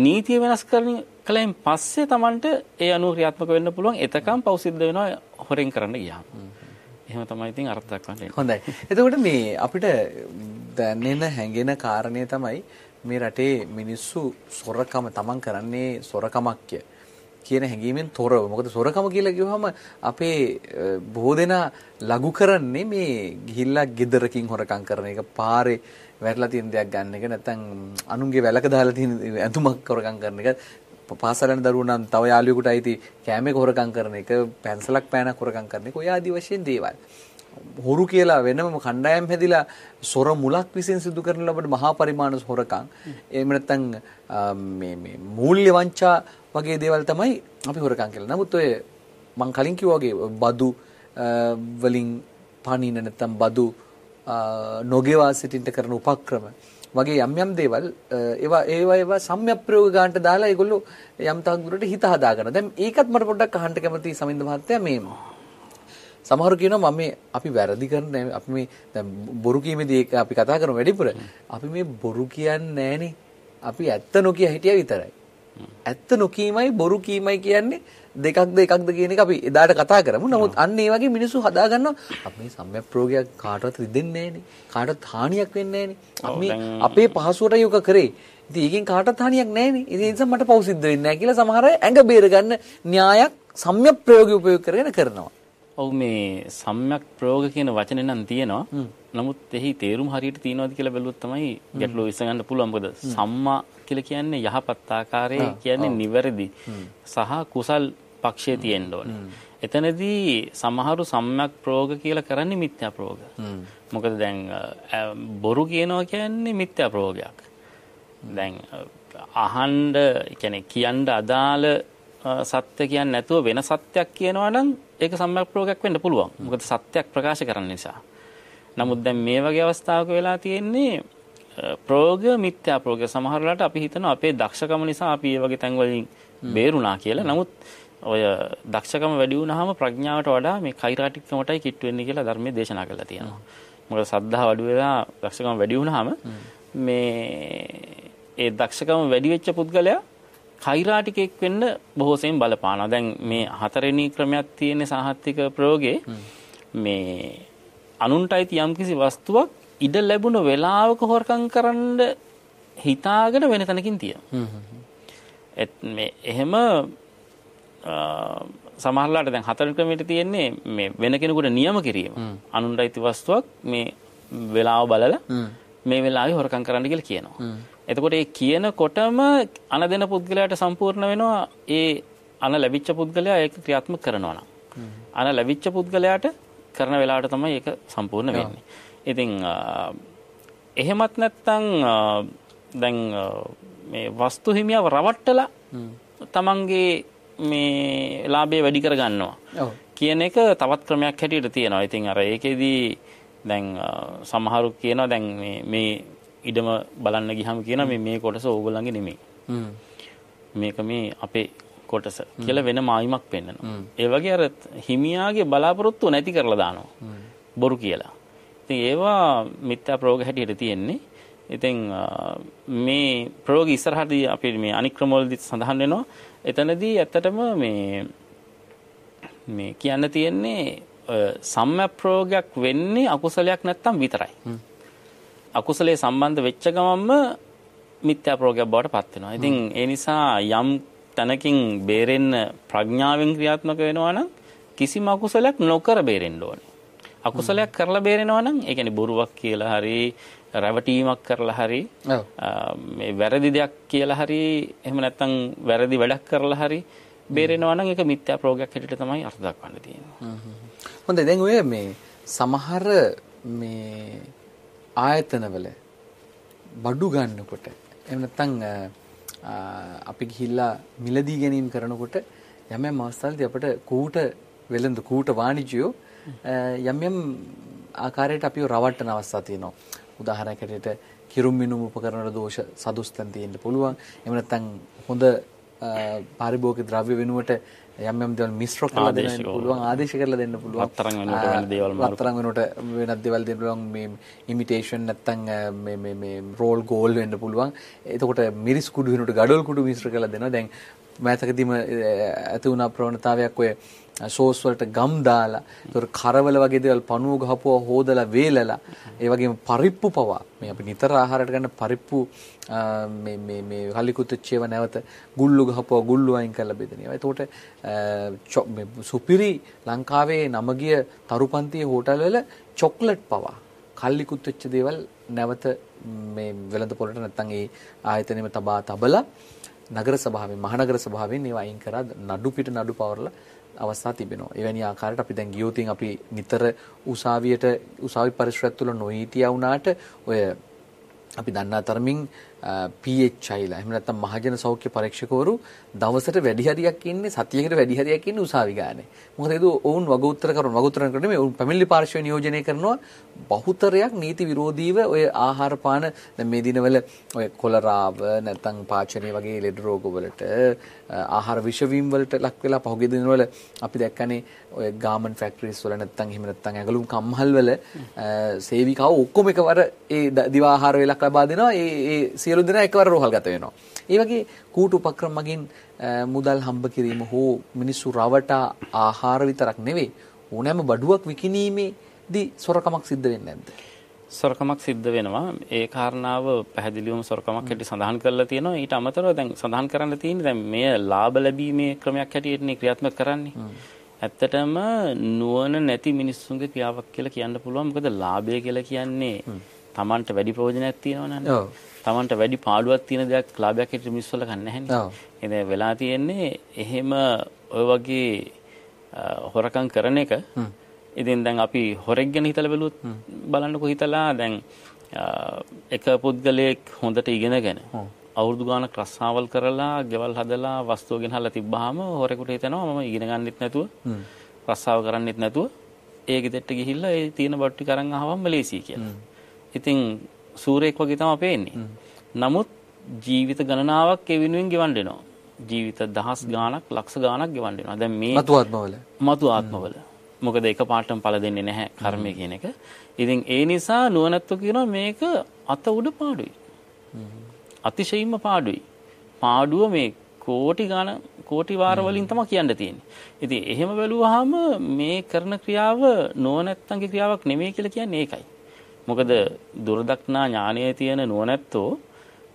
නීතිය වෙනස් කරන කලෙන් පස්සේ Tamanට ඒ අනුව ක්‍රියාත්මක වෙන්න පුළුවන් එතකම් පෞසිද්ධ වෙනවා හොරෙන් කරන්න ගියාම. එහෙම තමයි ඉතින් අර්ථ දක්වන්නේ. හොඳයි. එතකොට මේ අපිට දැනෙන හැඟෙන කාරණය තමයි මේ රටේ මිනිස්සු සොරකම තමන් කරන්නේ සොරකමක්ය කියන හැඟීමෙන් තොරව. මොකද සොරකම කියලා කිව්වම අපේ බොහෝ දෙනා ලඝු කරන්නේ මේ ගිහිල්ලා ගෙදරකින් හොරකම් කරන එක පාරේ වැටලා තියෙන දෙයක් ගන්න එක නැත්නම් අනුන්ගේ වැලක දාලා තියෙන ඇඳුමක් හොරකම් කරන එක පාසල යන දරුවෝ නම් තව යාළුවෙකුට අයිති කෑමක හොරකම් කරන එක පැන්සලක් පෑනක් හොරකම් කරන එක ඔය ආදි වශයෙන් දේවල්. හොරු කියලා වෙනම කණ්ඩායම් හැදිලා සොර මුලක් විසින් සිදු කරන ලබන මහා පරිමාණ හොරකම් එහෙම නැත්නම් මේ මේ මූල්‍ය වංචා වගේ දේවල් තමයි අපි හොරකම් කියලා. නමුත් ඔය මං කලින් කිව්වා වගේ බදු වලින් පණින නැත්නම් බදු නොගෙවා සිටින්න කරන උපක්‍රම වගේ යම් යම් දේවල් ඒවා ඒවා ඒවා සම්‍යක් ප්‍රයෝග ගන්නට දාලා ඒගොල්ලෝ යම් තාක් දුරට හිත හදාගන්න. දැන් ඒකත් මට පොඩ්ඩක් අහන්න කැමතියි සමින්ද මහත්තයා මේ සමහරු කියනවා මම මේ අපි වැරදි කරන අපි මේ දැන් බොරු කීමේදී අපි කතා කරමු වැඩිපුර. අපි මේ බොරු කියන්නේ නැහනේ. අපි ඇත්ත නොකිය හිටියා විතරයි. ඇත්ත නොකීමයි බොරු කීමයි කියන්නේ දෙකක්ද එකක්ද කියන එක අපි එදාට කතා කරමු. නමුත් අන්න ඒ වගේ මිනිස්සු හදාගන්නවා අපි සම්‍යක් ප්‍රෝගයක් කාටවත් රිදෙන්නේ නැහනේ. කාටවත් හානියක් වෙන්නේ නැහනේ. අපි පහසුවට යොක කරේ. ඉතින් ඒකෙන් කාටවත් හානියක් නැහනේ. ඉතින් ඒ නිසා මට පව් සිද්ධ වෙන්නේ නැහැ කියලා සමහර අය ඇඟ බේර ගන්න න්‍යායක් සම්‍යක් ප්‍රයෝගය උපයෝග කරගෙන කරනවා. ඔව් මේ සම්‍යක් ප්‍රයෝග කියන වචනේ නම් තියෙනවා. නමුත් එහි තේරුම හරියට තියෙනවද කියලා බැලුවොත් තමයි ගැටලුව විසඳන්න පුළුවන්. මොකද සම්මා කියලා කියන්නේ යහපත් ආකාරයේ කියන්නේ නිවැරදි සහ කුසල් පක්ෂයේ තියෙන්න ඕනේ. එතනදී සමහරු සම්‍යක් ප්‍රෝග කියලා කරන්නේ මිත්‍යා ප්‍රෝග. මොකද දැන් බොරු කියනවා කියන්නේ මිත්‍යා ප්‍රෝගයක්. දැන් අහන්න කියන්නේ කියන්න අදාළ සත්‍ය කියන්නේ නැතුව වෙන සත්‍යක් කියනවා නම් ඒක සම්‍යක් ප්‍රෝගයක් වෙන්න පුළුවන්. මොකද සත්‍යක් ප්‍රකාශ කරන්න නිසා. නමුත් දැන් මේ වගේ අවස්ථාවක වෙලා තියෙන්නේ ප්‍රෝග මිත්‍යා ප්‍රෝග සමහරලාට අපි හිතනවා අපේ දක්ෂකම නිසා අපි මේ වගේ තැන් වලින් බේරුණා කියලා. නමුත් ඔය දක්ෂකම වැඩි වුණාම ප්‍රඥාවට වඩා මේ කෛරාටිකකමටයි කිට්ටු වෙන්නේ කියලා ධර්මයේ දේශනා කරලා තියෙනවා. මොකද සද්ධාව අඩු වෙලා දක්ෂකම වැඩි වුණාම මේ ඒ දක්ෂකම වැඩි වෙච්ච පුද්ගලයා කෛරාටිකෙක් වෙන්න බොහෝසෙන් බලපානවා. දැන් මේ හතරවෙනි ක්‍රමයක් තියෙන සාහත්තික ප්‍රයෝගේ මේ අනුන්ටයි යම්කිසි වස්තුවක් ඉඩ ලැබුණ වෙලාවක හොරකම් කරන්න හිතාගෙන වෙන තැනකින්. මේ එහෙම සමහරලාට දැන් හතර ක්‍රමයට තියෙන්නේ මේ වෙන කෙනෙකුට නියම කිරීම. අනුන්ට අයිති වස්තුවක් මේ වෙලාව බලලා මේ වෙලාවේ හොරකම් කරන්න කියලා කියනවා. එතකොට ඒ කියනකොටම අන දෙන පුද්ගලයාට සම්පූර්ණ වෙනවා ඒ අන ලැබිච්ච පුද්ගලයා ඒක ක්‍රියාත්මක කරනවා නම් අන ලැබිච්ච පුද්ගලයාට කරන වෙලාවට තමයි ඒක සම්පූර්ණ වෙන්නේ. ඉතින් එහෙමත් නැත්නම් දැන් මේ වස්තු හිමියව රවට්ටලා තමන්ගේ මේ ලාභය වැඩි කර ගන්නවා. කියන එක තවත් ක්‍රමයක් හැටියට තියෙනවා. ඉතින් අර ඒකෙදී දැන් සමහරු කියනවා දැන් මේ ඉඩම බලන්න ගිහම කියන මේ මේ කොටස ඕගොල්ලන්ගේ නෙමෙයි. මේක මේ අපේ කොටස කියලා වෙන මායිමක් පෙන්වනවා. ඒ වගේ අර හිමියාගේ බලාපොරොත්තු නැති කරලා දානවා. බොරු කියලා. ඉතින් ඒවා මිත්‍යා ප්‍රෝග හැටියට තියෙන්නේ. ඉතින් මේ ප්‍රෝග ඉස්සරහදී අපි මේ අනික්‍රමවලදී සඳහන් වෙනවා. එතනදී ඇත්තටම මේ මේ කියන්න තියෙන්නේ සම්‍යක් ප්‍රෝගයක් වෙන්නේ අකුසලයක් නැත්තම් විතරයි. අකුසලයේ සම්බන්ධ වෙච්ච ගමන්ම මිත්‍යා ප්‍රෝගයක් බවට පත් වෙනවා. ඉතින් ඒ නිසා යම් තැනකින් බේරෙන්න ප්‍රඥාවෙන් ක්‍රියාත්මක වෙනවා නම් කිසිම අකුසලයක් නොකර බේරෙන්න ඕනේ. අකුසලයක් කරලා බේරෙනවා නම් ඒ කියන්නේ බොරුවක් කියලා හරි රැවටීමක් කරලා හරි මේ වැරදි දෙයක් කියලා හරි එහෙම නැත්නම් වැරදි වැඩක් කරලා හරි බේරෙනවා නම් ඒක මිත්‍යා ප්‍රෝගයක් හැටියට තමයි අර්ථ දක්වන්න තියෙන්නේ. හොඳයි දැන් ඔය මේ සමහර මේ ආයතනවල බඩු ගන්නකොට එහෙම නැත්නම් අපි ගිහිල්ලා මිලදී ගැනීම කරනකොට යම් යම් අවස්ථාවලදී අපිට කූට වෙළඳ කූට වාණිජ්‍යෝ යම් යම් ආකාරයට අපිව රවට්ටන අවස්ථා තියෙනවා. උදාහරණයක් හැටියට කිරුම් මිනුම් උපකරණ දෝෂ සදුස්තන් තියෙන්න පුළුවන්. එහෙම නැත්නම් හොඳ පාරිභෝගික ද්‍රව්‍ය වෙනුවට යම් යම් දේවල් මිශ්‍ර කරලා දෙන්න පුළුවන් ආදේශ කරලා දෙන්න පුළුවන්. රත්තරන් වෙනුවට වෙන දේවල් මාරු. රත්තරන් වෙනුවට වෙනත් දේවල් දෙන්න පුළුවන්. මේ ඉමිටේෂන් නැත්තම් මේ මේ මේ රෝල් ගෝල් වෙන්න පුළුවන්. එතකොට මිරිස් කුඩු වෙනුවට ගඩොල් කුඩු මිශ්‍ර කරලා දෙනවා. දැන් මෑතකදීම ඇති වුණ ප්‍රවණතාවයක් ඔය සෝස් වලට ගම් දාලා ඒතර කරවල වගේ දේවල් පණුව ගහපුවා හොදලා වේලලා ඒ වගේම පරිප්පු පවා මේ අපි නිතර ආහාරයට ගන්න පරිප්පු මේ මේ මේ කලිකුත් චේව නැවත ගුල්ලු ගහපුවා ගුල්ලු අයින් කරලා බෙදෙනවා. එතකොට මේ සුපිරි ලංකාවේ නමගිය තරුපන්තියේ හෝටල් වල චොක්ලට් පවා කල්ලිකුත් වෙච්ච දේවල් නැවත මේ වෙළඳ පොළට නැත්තම් ඒ ආයතනෙම තබා තබලා නගර සභාවෙන් මහනගර සභාවෙන් ඒවා අයින් කරා නඩු පිට නඩු පවරලා අවස්ථා තිබෙනවා. එවැනි ආකාරයට අපි දැන් ගියොතින් අපි නිතර උසාවියට උසාවි පරිසරයක් තුළ නොහිටියා වුණාට ඔය අපි දන්නා තරමින් PHIලා එහෙම නැත්නම් මහජන සෞඛ්‍ය පරීක්ෂකවරු දවසට වැඩි හරියක් ඉන්නේ සතියකට වැඩි හරියක් ඉන්නේ උසාවි ගානේ. මොකද ඒක ඔවුන් වග උත්තර කරන වග උත්තර කරන්නේ මේ ඔවුන් පැමිණිලි පාර්ශ්වය නියෝජනය කරනවා. බහුතරයක් නීති විරෝධීව ඔය ආහාර පාන දැන් මේ දිනවල ඔය කොලරාව නැත්නම් පාචනය වගේ ලෙඩ රෝග වලට ආහාර විෂවීම් වලට ලක් වෙලා පහුගිය දිනවල අපි දැක්කනේ ඔය ගාමන් ෆැක්ටරිස් වල නැත්නම් එහෙම නැත්නම් ඇඟලුම් කම්හල් වල සේවිකාව ඔක්කොම එකවර ඒ දිවා ආහාර වේලක් ලබා දෙනවා. ඒ ඒ සියලු දෙනා එකවර රෝහල්ගත වෙනවා. ඒ වගේ කූට උපක්‍රම මගින් මුදල් හම්බ කිරීම හෝ මිනිස්සු රවටා ආහාර විතරක් නෙවෙයි ඕනෑම බඩුවක් විකිණීමේදී සොරකමක් සිද්ධ වෙන්නේ නැද්ද? සොරකමක් සිද්ධ වෙනවා. ඒ කාරණාව පැහැදිලිවම සොරකමක් හැටි සඳහන් කරලා තියෙනවා. ඊට අමතරව දැන් සඳහන් කරන්න තියෙන්නේ දැන් මේ ලාභ ලැබීමේ ක්‍රමයක් හැටියටනේ ක්‍රියාත්මක කරන්නේ. ඇත්තටම නුවණ නැති මිනිස්සුන්ගේ ක්‍රියාවක් කියලා කියන්න පුළුවන්. මොකද ලාභය කියලා කියන්නේ Tamanට වැඩි ප්‍රයෝජනයක් තියෙනවනේ. Tamanට වැඩි පාඩුවක් තියෙන දෙයක් ලාභයක් හැටියට මිස් වල ගන්න නැහැනේ. ඔව්. ඒ වෙලා තියෙන්නේ එහෙම ඔය වගේ හොරකම් කරන එක. ඉතින් දැන් අපි හොරෙක් ගැන හිතලා බැලුවොත් බලන්නකෝ හිතලා දැන් එක පුද්ගලයෙක් හොඳට ඉගෙනගෙන අවුරුදු ගානක් රස්සාවල් කරලා, ගෙවල් හදලා, වස්තුව ගෙනහලා තිබ්බහම හොරෙකුට හිතෙනවා මම ඉගෙන ගන්නෙත් නැතුව රස්සාව කරන්නෙත් නැතුව ඒ ගෙදරට ගිහිල්ලා ඒ තියෙන බඩු ටික අරන් ආවම ලේසියි කියලා. ඉතින් සූරේක් වගේ තමයි පේන්නේ. නමුත් ජීවිත ගණනාවක් ඒ වෙනුවෙන් ගෙවන්න වෙනවා. ජීවිත දහස් ගාණක් ලක්ෂ ගාණක් ගෙවන්න වෙනවා. දැන් මේ මතු ආත්මවල. මතු ආත්මවල. මොකද එක පාටම පළ දෙන්නේ නැහැ කර්මය කියන එක. ඉතින් ඒ නිසා නුවණැත්තු කියනවා මේක අත උඩ පාඩුයි. අතිශයින්ම පාඩුයි. පාඩුව මේ කෝටි ගාන කෝටි වාර වලින් තමයි කියන්න තියෙන්නේ. ඉතින් එහෙම බැලුවාම මේ කරන ක්‍රියාව නුවණැත්තන්ගේ ක්‍රියාවක් නෙමෙයි කියලා කියන්නේ ඒකයි. මොකද දුරදක්නා ඥානයේ තියෙන නුවණැත්තෝ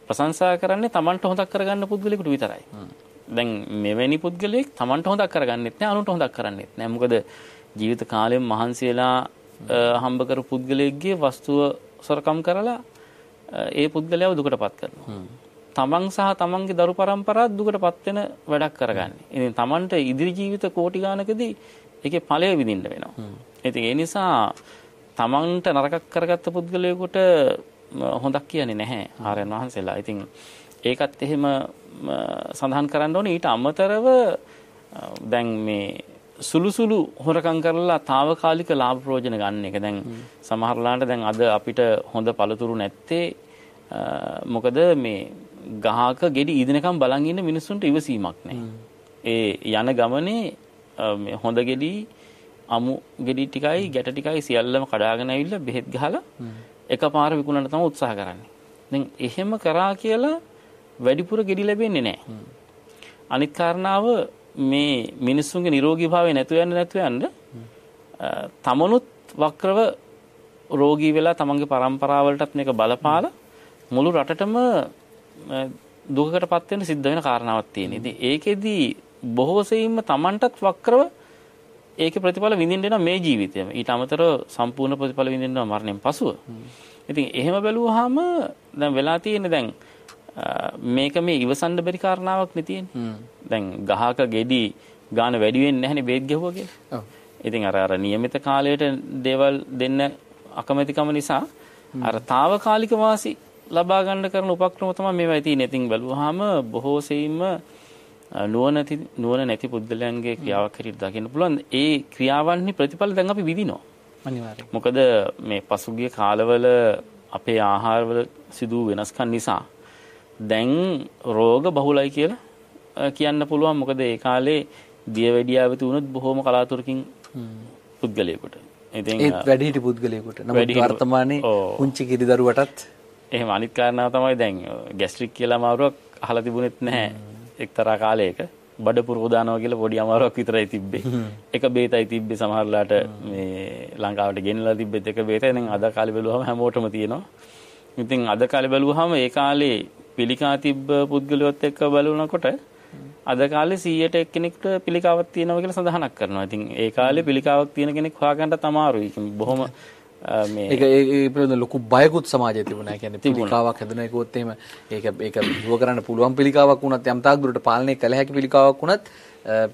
ප්‍රශංසා කරන්නේ Tamanට හොදක් කරගන්න පුද්ගලෙකුට විතරයි. දැන් මෙවැනි පුද්ගලයෙක් Tamanට හොදක් කරගන්නෙත් නෑ අනුන්ට හොදක් කරන්නෙත් නෑ. මොකද ජීවිත කාලෙම මහන්සි වෙලා හම්බ කරපු පුද්ගලයෙක්ගේ වස්තුව සොරකම් කරලා ඒ පුද්ගලයාව දුකටපත් කරනවා. තමන් සහ තමන්ගේ දරු පරම්පරාව දුකටපත් වෙන වැඩක් කරගන්නේ. ඉතින් තමන්ට ඉදිරි ජීවිත කෝටි ගානකදී ඒකේ ඵලය විඳින්න වෙනවා. ඉතින් ඒ නිසා තමන්ට නරකක් කරගත්ත පුද්ගලයෙකුට හොඳක් කියන්නේ නැහැ ආර්යයන් වහන්සේලා. ඉතින් ඒකත් එහෙම සඳහන් කරන්න ඕනේ ඊට අමතරව දැන් මේ සුළු සුළු හොරකම් කරලා తాවකාලික ලාභ ප්‍රයෝජන ගන්න එක. දැන් සමහරලාට දැන් අද අපිට හොඳ පළතුරු නැත්තේ මොකද මේ ගහක ගෙඩි ඊදිනකම් බලන් ඉන්න මිනිස්සුන්ට ඉවසීමක් නැහැ. ඒ යන ගමනේ හොඳ ගෙඩි අමු ගෙඩි ටිකයි ගැට ටිකයි සියල්ලම කඩාගෙන ඇවිල්ලා බෙහෙත් ගහලා එකපාර විකුණන්න තමයි උත්සාහ කරන්නේ. දැන් එහෙම කරා කියලා වැඩිපුර ගෙඩි ලැබෙන්නේ නැහැ. අනිත් කාරණාව මේ මිනිස්සුන්ගේ නිරෝගී භාවය නැතු යන්න නැතු යන්න තමනුත් වක්‍රව රෝගී වෙලා තමන්ගේ પરම්පරාවලටත් මේක බලපාලා මුළු රටටම දුකකටපත් වෙන්න සිද්ධ වෙන කාරණාවක් තියෙන. ඉතින් ඒකෙදි බොහෝ සෙයින්ම තමන්ටත් වක්‍රව ඒක ප්‍රතිඵල විඳින්න එනවා මේ ජීවිතයම. ඊට අමතරව සම්පූර්ණ ප්‍රතිඵල විඳින්න එනවා මරණයෙන් පසුව. ඉතින් එහෙම බැලුවාම දැන් වෙලා තියෙන්නේ දැන් මේක මේ ඉවසන්න බැරි කාරණාවක් නේ තියෙන්නේ. දැන් ගහක ගෙඩි ගාන වැඩි වෙන්නේ නැහනේ බේත් ගැහුවා කියලා. ඉතින් අර අර નિયમિત කාලයට දේවල් දෙන්න අකමැතිකම නිසා අර తాවකාලික වාසි ලබා ගන්න කරන උපක්‍රම තමයි මේවා තියෙන්නේ. ඉතින් බැලුවාම බොහෝ සෙයින්ම නුවණැති නුවණ නැති පුද්ගලයන්ගේ ක්‍රියාවක් හැටියට දකින්න පුළුවන්. ඒ ක්‍රියාවන්හි ප්‍රතිඵල දැන් අපි විඳිනවා. අනිවාර්යයෙන්. මොකද මේ පසුගිය කාලවල අපේ ආහාරවල සිදු වෙනස්කම් නිසා දැන් රෝග බහුලයි කියලා කියන්න පුළුවන්. මොකද ඒ කාලේ දියවැඩියාවති වුණොත් බොහොම කලාතුරකින් පුද්ගලයෙකුට. ඉතින් ඒත් වැඩිහිටි පුද්ගලයෙකුට. නමුත් වර්තමානයේ පුංචි කිරි දරුවටත් එහෙම අනිත් කාරණාව තමයි දැන් ගැස්ට්‍රික් කියලා අමාරුවක් අහලා තිබුණෙත් නැහැ. එක්තරා කාලයක බඩපුර උදානවා කියලා පොඩි අමාරුවක් විතරයි තිබ්බේ. එක බේතයි තිබ්බේ සමහරලාට මේ ලංකාවට ගෙනලා තිබ්බෙත් එක බේතයි. දැන් අද කාලේ බැලුවම හැමෝටම තියෙනවා. ඉතින් අද කාලේ බැලුවහම ඒ කාලේ පිළිකා තිබ්බ පුද්ගලයොත් එක්ක බලනකොට අද කාලේ 100ට එක්කෙනෙක්ට පිළිකාවක් තියෙනවා කියලා සඳහනක් කරනවා. ඉතින් ඒ කාලේ පිළිකාවක් තියෙන කෙනෙක් හොයාගන්නත් අමාරුයි. බොහොම මේ ඒක ඒ පිළිබඳ ලොකු බයකුත් සමාජයේ තිබුණා. කියන්නේ පිළිකාවක් හැදෙන එකෝත් එහෙම ඒක ඒක දුව කරන්න පුළුවන් පිළිකාවක් වුණත් යම් තාක් දුරට පාලනය කළ හැකි පිළිකාවක් වුණත්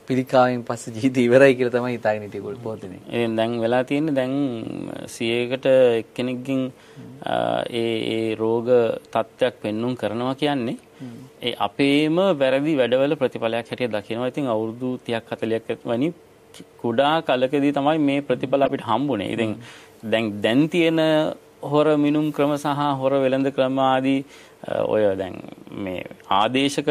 පිළිකාවෙන් පස්සේ ජීවිතය ඉවරයි කියලා තමයි හිතාගෙන හිටියේ කොල් පොතේ. එහෙනම් දැන් වෙලා තියෙන්නේ දැන් 100කට එක්කෙනෙක්ගෙන් ඒ ඒ රෝග තත්ත්වයක් පෙන්눔 කරනවා කියන්නේ ඒ අපේම වැරදි වැඩවල ප්‍රතිඵලයක් හැටියට දකිනවා. ඉතින් අවුරුදු 30ක් 40ක් වැනි කුඩා කලකදී තමයි මේ ප්‍රතිඵල අපිට හම්බුනේ. ඉතින් දැන් දැන් තියෙන හොර මිනුම් ක්‍රම සහ හොර වෙළඳ ක්‍රම ආදී ඔය දැන් මේ ආදේශක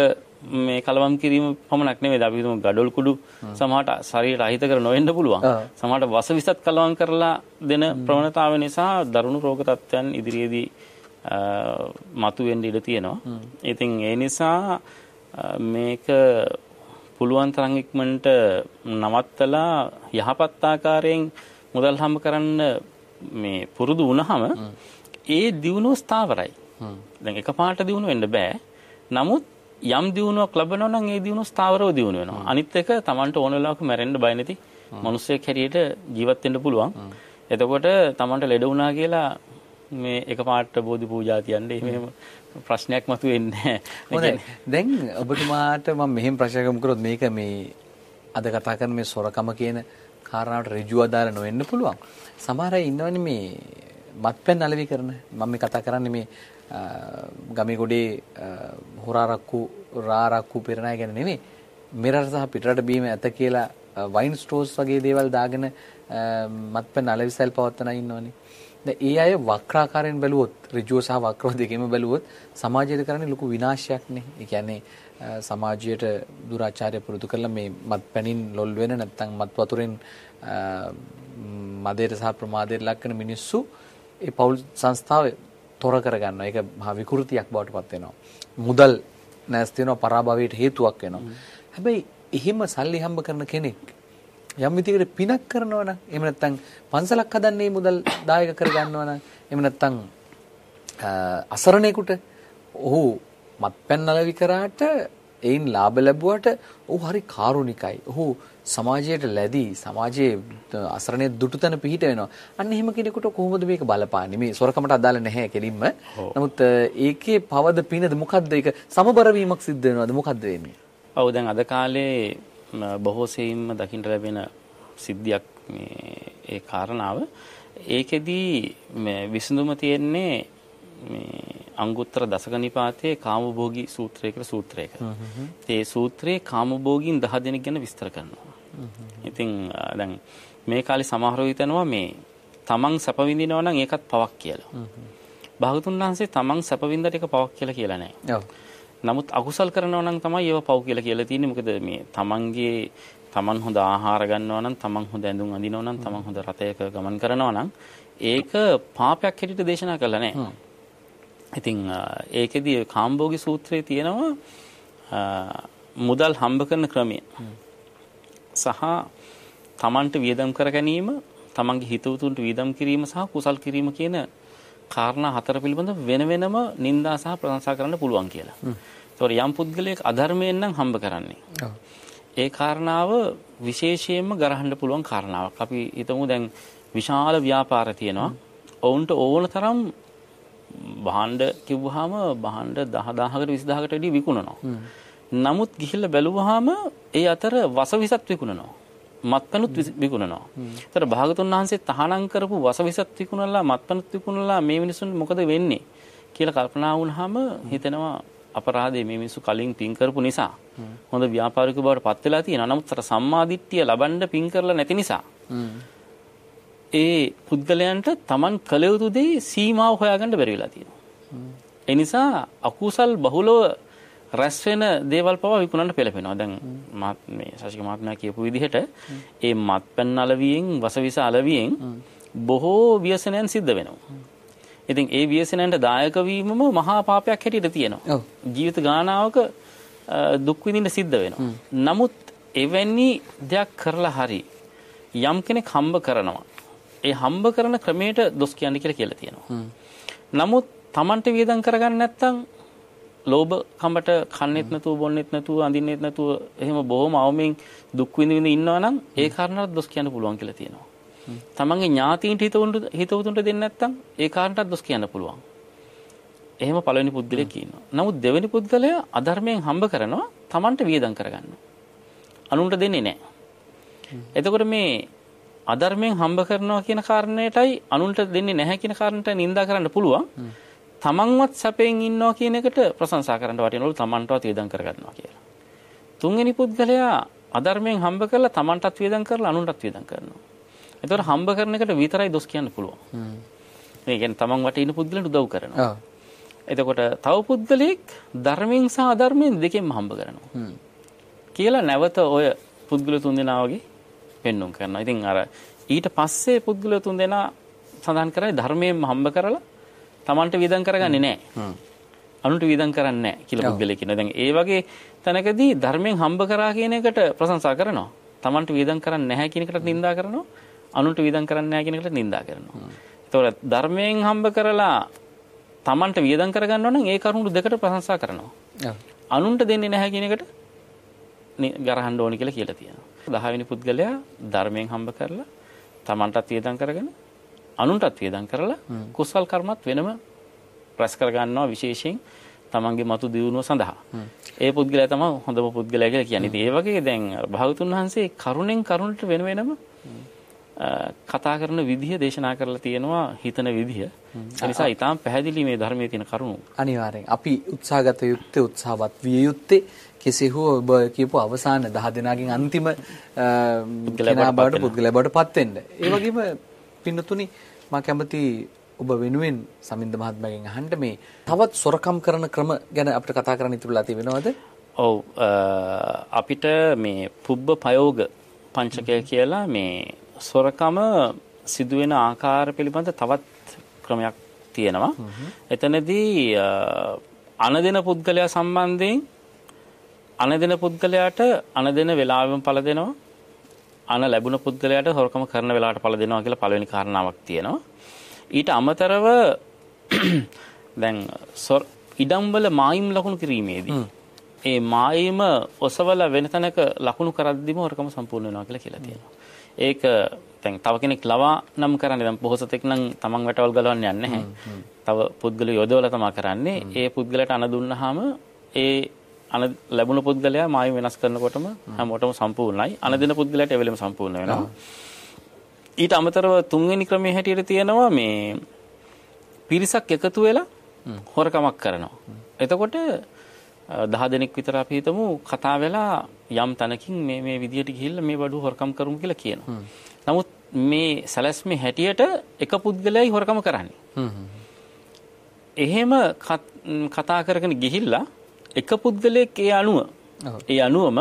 මේ කලවම් කිරීම පමණක් නෙවෙයි. අපි හිතමු gadol කුඩු සමහරට ශරීරයට අහිත කර නොවෙන්න පුළුවන්. සමහරට වස විසත් කලවම් කරලා දෙන ප්‍රවණතාව නිසා දරුණු රෝග තත්ත්වයන් ඉදිරියේදී මතුවෙන්න ඉඩ තියෙනවා. ඉතින් ඒ නිසා මේක පුළුවන් තරම් ඉක්මනට නවත්තලා යහපත් ආකාරයෙන් මුදල් හම්බ කරන්න මේ පුරුදු වුණාම ඒ දියුණුව ස්ථාවරයි. දැන් එකපාරට දියුණු වෙන්න බෑ. නමුත් යම් දියුණුවක් ලැබෙනවා නම් ඒ දියුණුව ස්ථාවරව දියුණු වෙනවා. අනිත් එක Tamanට ඕන වෙලාවක මැරෙන්න බය නැති මිනිස්සෙක් හැටියට ජීවත් වෙන්න පුළුවන්. එතකොට Tamanට ලෙඩ වුණා කියලා මේ එකපාරට බෝධි පූජා තියන්නේ එහෙම ප්‍රශ්නයක් මතුවෙන්නේ නැහැ. දැන් ඔබතුමාට මම මෙහෙම ප්‍රශ්නයක් කරොත් මේක මේ අද කතා කරන මේ සොරකම කියන කාරණාවට ඍජුව අදාළ නොවෙන්න පුළුවන්. සමහර අය ඉන්නවනේ මේ මත්පැන් අලෙවි කරන. මම මේ කතා කරන්නේ මේ ගමේ ගොඩේ හොරාරක්කු රාරක්කු පෙරණ අය ගැන නෙමෙයි. මෙරට සහ පිටරට බීම ඇත කියලා වයින් ස්ටෝර්ස් වගේ දේවල් දාගෙන මත්පැන් අලෙවිසල් පවත්තන ඉන්නවනේ. දැන් ඒ අය වක්‍රාකාරයෙන් බැලුවොත් ඍජුව සහ වක්‍රව දෙකෙම බැලුවොත් සමාජයට කරන්නේ ලොකු විනාශයක්නේ. ඒ කියන්නේ සමාජයට දුරාචාරය පුරුදු කරලා මේ මත්පැනින් ලොල් වෙන නැත්නම් මත් වතුරෙන් මදයට සහ ප්‍රමාදයට ලක් වෙන මිනිස්සු ඒ පෞල් සංස්ථාව තොර කරගන්නවා. ඒක මහා විකෘතියක් බවට පත් වෙනවා. මුදල් නැස්ති වෙනවා පරාභවයට හේතුවක් වෙනවා. හැබැයි එහෙම සල්ලි හම්බ කරන කෙනෙක් යම් විදිහකට පිනක් කරනවා නම් එහෙම නැත්නම් පන්සලක් හදන්නේ මුදල් දායක කරගන්නවා නම් එහෙම නැත්නම් අසරණේකට ඔහු මත්පැන් අලවි කරාට එයින් ලාභ ලැබුවට ඔහු හරි කාරුණිකයි. ඔහු සමාජයට ලැබී සමාජයේ අසරණේ දුටු තැන පිහිට වෙනවා. අන්න එහෙම කෙනෙකුට කොහොමද මේක බලපාන්නේ? මේ සොරකමට අදාළ නැහැ කෙලින්ම. නමුත් ඒකේ පවද පිනද මොකද්ද ඒක සමබර වීමක් සිද්ධ වෙනවද මොකද්ද වෙන්නේ? ඔව් දැන් අද කාලේ බොහෝ සෙයින්ම දකින්න ලැබෙන සිද්ධියක් මේ ඒ කාරණාව ඒකෙදී මේ විසඳුම තියෙන්නේ මේ අංගුත්තර දසක නිපාතයේ කාමභෝගී සූත්‍රය කියලා සූත්‍රයක. ඒ සූත්‍රයේ කාමභෝගීන් 10 දෙනෙක් ගැන විස්තර කරනවා. ඉතින් දැන් මේ කාලේ සමහරව හිතනවා මේ තමන් සැප විඳිනවා නම් ඒකත් පවක් කියලා. භාගතුන් වහන්සේ තමන් සැප විඳට එක පවක් කියලා කියලා නැහැ. නමුත් අකුසල් කරනවා නම් තමයි ඒව පව් කියලා කියලා තියෙන්නේ. මොකද මේ තමන්ගේ තමන් හොඳ ආහාර ගන්නවා නම් තමන් හොඳ ඇඳුම් අඳිනවා නම් තමන් හොඳ රථයක ගමන් කරනවා නම් ඒක පාපයක් හැටියට දේශනා කළා නැහැ. ඉතින් ඒකෙදි කාම්භෝගි සූත්‍රයේ තියෙනවා මුදල් හම්බ කරන ක්‍රමය සහ තමන්ට වියදම් කර ගැනීම තමන්ගේ හිතවතුන්ට වියදම් කිරීම සහ කුසල් කිරීම කියන කාරණා හතර පිළිබඳ වෙන වෙනම නින්දා සහ ප්‍රශංසා කරන්න පුළුවන් කියලා. ඒතකොට යම් පුද්ගලයෙක් අධර්මයෙන් නම් හම්බ කරන්නේ. ඒ කාරණාව විශේෂයෙන්ම ගරහන්න පුළුවන් කාරණාවක්. අපි හිතමු දැන් විශාල ව්‍යාපාර තියෙනවා. ඔවුන්ට ඕන තරම් භාණ්ඩ කිව්වහම භාණ්ඩ 10000කට 20000කට වැඩි විකුණනවා. නමුත් ගිහිල්ලා බැලුවාම ඒ අතර වසවිසත් විකුණනවා. මත්පැනුත් විකුණනවා. ඒතර භාගතුන් වහන්සේ තහනම් කරපු වසවිසත් විකුණලා මත්පැනුත් විකුණලා මේ මිනිසුන් මොකද වෙන්නේ කියලා කල්පනා වුණාම හිතෙනවා අපරාධේ මේ මිනිස්සු කලින් පින් කරපු නිසා හොඳ ව්‍යාපාරික බවට පත් වෙලා තියෙනවා. නමුත් අර සම්මාදිට්ඨිය ලබන්න පින් කරලා නැති නිසා ඒ පුද්ගලයන්ට Taman කළ යුතු දේ සීමාව හොයාගන්න බැරි වෙලා තියෙනවා. ඒ නිසා අකුසල් බහුලව රැස් වෙන දේවල් පවා විකුණන්න පෙළපෙනවා. දැන් මාත් මේ ශාසික මහත්මයා කියපු විදිහට ඒ මත්පැන් අලවියෙන් වසවිස අලවියෙන් බොහෝ ව්‍යසනයන් සිද්ධ වෙනවා. ඉතින් ඒ ව්‍යසනයන්ට දායක වීමම මහා පාපයක් හැටියට තියෙනවා. ජීවිත ගානාවක දුක් විඳින්න සිද්ධ වෙනවා. නමුත් එවැනි දෙයක් කරලා හරි යම් කෙනෙක් හම්බ කරනවා ඒ හම්බ කරන ක්‍රමයට දොස් කියන්න කියලා කියලා තියෙනවා. නමුත් Tamanට වියදම් කරගන්න නැත්නම් ලෝභ කමට කන්නේත් නැතුව බොන්නේත් නැතුව අඳින්නෙත් නැතුව එහෙම බොහොම අවමෙන් දුක් විඳ විඳ ඉන්නවා නම් ඒ කාරණාට දොස් කියන්න පුළුවන් කියලා තියෙනවා. තමන්ගේ ඥාතීන්ට හිතවුන්ට හිතවතුන්ට දෙන්නේ නැත්නම් ඒ කාරණාට දොස් කියන්න පුළුවන්. එහෙම පළවෙනි පුද්ගලයෙක් ඉන්නවා. නමුත් දෙවෙනි පුද්ගලයා අධර්මයෙන් හම්බ කරනවා තමන්ට වියදම් කරගන්න. අනුන්ට දෙන්නේ නැහැ. එතකොට මේ අධර්මයෙන් හම්බ කරනවා කියන කාරණේටයි අනුන්ට දෙන්නේ නැහැ කියන කාරණට නිඳා කරන්න පුළුවන්. තමන්වත් සැපෙන් ඉන්නවා කියන එකට ප්‍රශංසා කරන්න වටිනවලු තමන්ටවත් වේදම් කරගන්නවා කියලා. තුන්වෙනි පුද්ගලයා අධර්මයෙන් හම්බ කරලා තමන්ටත් වේදම් කරලා අනුන්ටත් වේදම් කරනවා. එතකොට හම්බ කරන එකට විතරයි දොස් කියන්න පුළුවන්. ඒ කියන්නේ තමන් වටේ ඉන්න පුද්ගලන්ට උදව් කරනවා. එතකොට තව පුද්ගලෙක් ධර්මයෙන් සහ අධර්මයෙන් දෙකෙන්ම හම්බ කරනවා. කියලා නැවත ඔය පුද්ගල තුන් දෙනා වගේ පෙන්눔 කරනවා. ඉතින් අර ඊට පස්සේ පුද්ගල තුන් දෙනා සඳහන් කරයි ධර්මයෙන් හම්බ කරලා Tamanට වියදම් කරගන්නේ නැහැ. අනුන්ට වියදම් කරන්නේ නැහැ කියලා පුද්ගලයෙක් ඉන්නවා. දැන් ඒ වගේ තැනකදී ධර්මයෙන් හම්බ කරා කියන එකට ප්‍රශංසා කරනවා. Tamanට වියදම් කරන්නේ නැහැ කියන එකට නිඳා කරනවා. අනුන්ට වියදම් කරන්නේ නැහැ කියන එකට නිඳා කරනවා. ඒතකොට ධර්මයෙන් හම්බ කරලා Tamanට වියදම් කරගන්නවා නම් ඒ කරුණු දෙකට ප්‍රශංසා කරනවා. අනුන්ට දෙන්නේ නැහැ කියන එකට ගරහන්න ඕනි කියලා කියලා තියෙනවා. දහවෙනි පුද්ගලයා ධර්මයෙන් හම්බ කරලා Tamanටත් වියදම් කරගෙන අනුන්ටත් වියදම් කරලා කුසල් කර්මත් වෙනම රැස් කර ගන්නවා විශේෂයෙන් තමන්ගේ මතු දියුණුව සඳහා. ඒ පුද්ගලයා තමයි හොඳම පුද්ගලයා කියලා කියන්නේ. ඒ වගේ දැන් භාගතුන් වහන්සේ කරුණෙන් කරුණට වෙන වෙනම කතා කරන විදිහ දේශනා කරලා තියෙනවා හිතන විදිහ. ඒ නිසා ඊටාම් පැහැදිලි මේ ධර්මයේ තියෙන කරුණු. අනිවාර්යෙන්. අපි උත්සාහගත යුත්තේ උත්සාහවත් විය යුත්තේ කෙසේ හෝ ඔබ කියපු අවසාන 10 දෙනාගෙන් අන්තිම පුද්ගලයා බවට පුද්ගලයා බවට පත් වෙන්න. ඒ වගේම පින්නතුනි මම කැමති ඔබ වෙනුවෙන් සමින්ද මහත්මයාගෙන් අහන්න මේ තවත් සොරකම් කරන ක්‍රම ගැන අපිට කතා කරන්න ඉතුරුලා තියෙනවද? ඔව් අපිට මේ පුබ්බ පයෝග පංචකය කියලා මේ සොරකම සිදුවෙන ආකාර පිළිබඳ තවත් ක්‍රමයක් තියෙනවා. එතනදී අනදෙන පුද්ගලයා සම්බන්ධයෙන් අනදෙන පුද්ගලයාට අනදෙන වෙලාවෙම පළ දෙනවා. අන ලැබුණ පුද්ගලයාට හොරකම කරන වෙලාවට පළ දෙනවා කියලා පළවෙනි කාරණාවක් තියෙනවා. ඊට අමතරව <clears throat> දැන් ඉඩම් වල මායිම් ලකුණු කිරීමේදී ඒ මායිම ඔසවලා වෙන තැනක ලකුණු කරද්දිම හොරකම සම්පූර්ණ වෙනවා කියලා කියලා තියෙනවා. ඒක දැන් තව කෙනෙක් ලවා නම් කරන්නේ දැන් පොහොසතෙක් නම් තමන් වැටවල් ගලවන්න යන්නේ නැහැ. තව පුද්ගලයෝ යොදවලා තමයි කරන්නේ. ඒ පුද්ගලයාට අන දුන්නාම ඒ අන ලැබුණ පුද්ගලයා මායිම වෙනස් කරනකොටම හැමෝටම සම්පූර්ණයි. අන දෙන පුද්ගලයාට එවෙලෙම සම්පූර්ණ වෙනවා. ඊට අමතරව තුන්වෙනි ක්‍රමයේ හැටියට තියෙනවා මේ පිරිසක් එකතු වෙලා හොරකමක් කරනවා. එතකොට දහ දෙනෙක් විතර අපි හිතමු කතා වෙලා යම් තැනකින් මේ මේ විදියට ගිහිල්ලා මේ බඩුව හොරකම් කරමු කියලා කියනවා. නමුත් මේ සැලැස්මේ හැටියට එක පුද්ගලයයි හොරකම කරන්නේ. එහෙම කතා කරගෙන ගිහිල්ලා එක පුද්ගලයෙක් ඒ අණුව ඒ අණුවම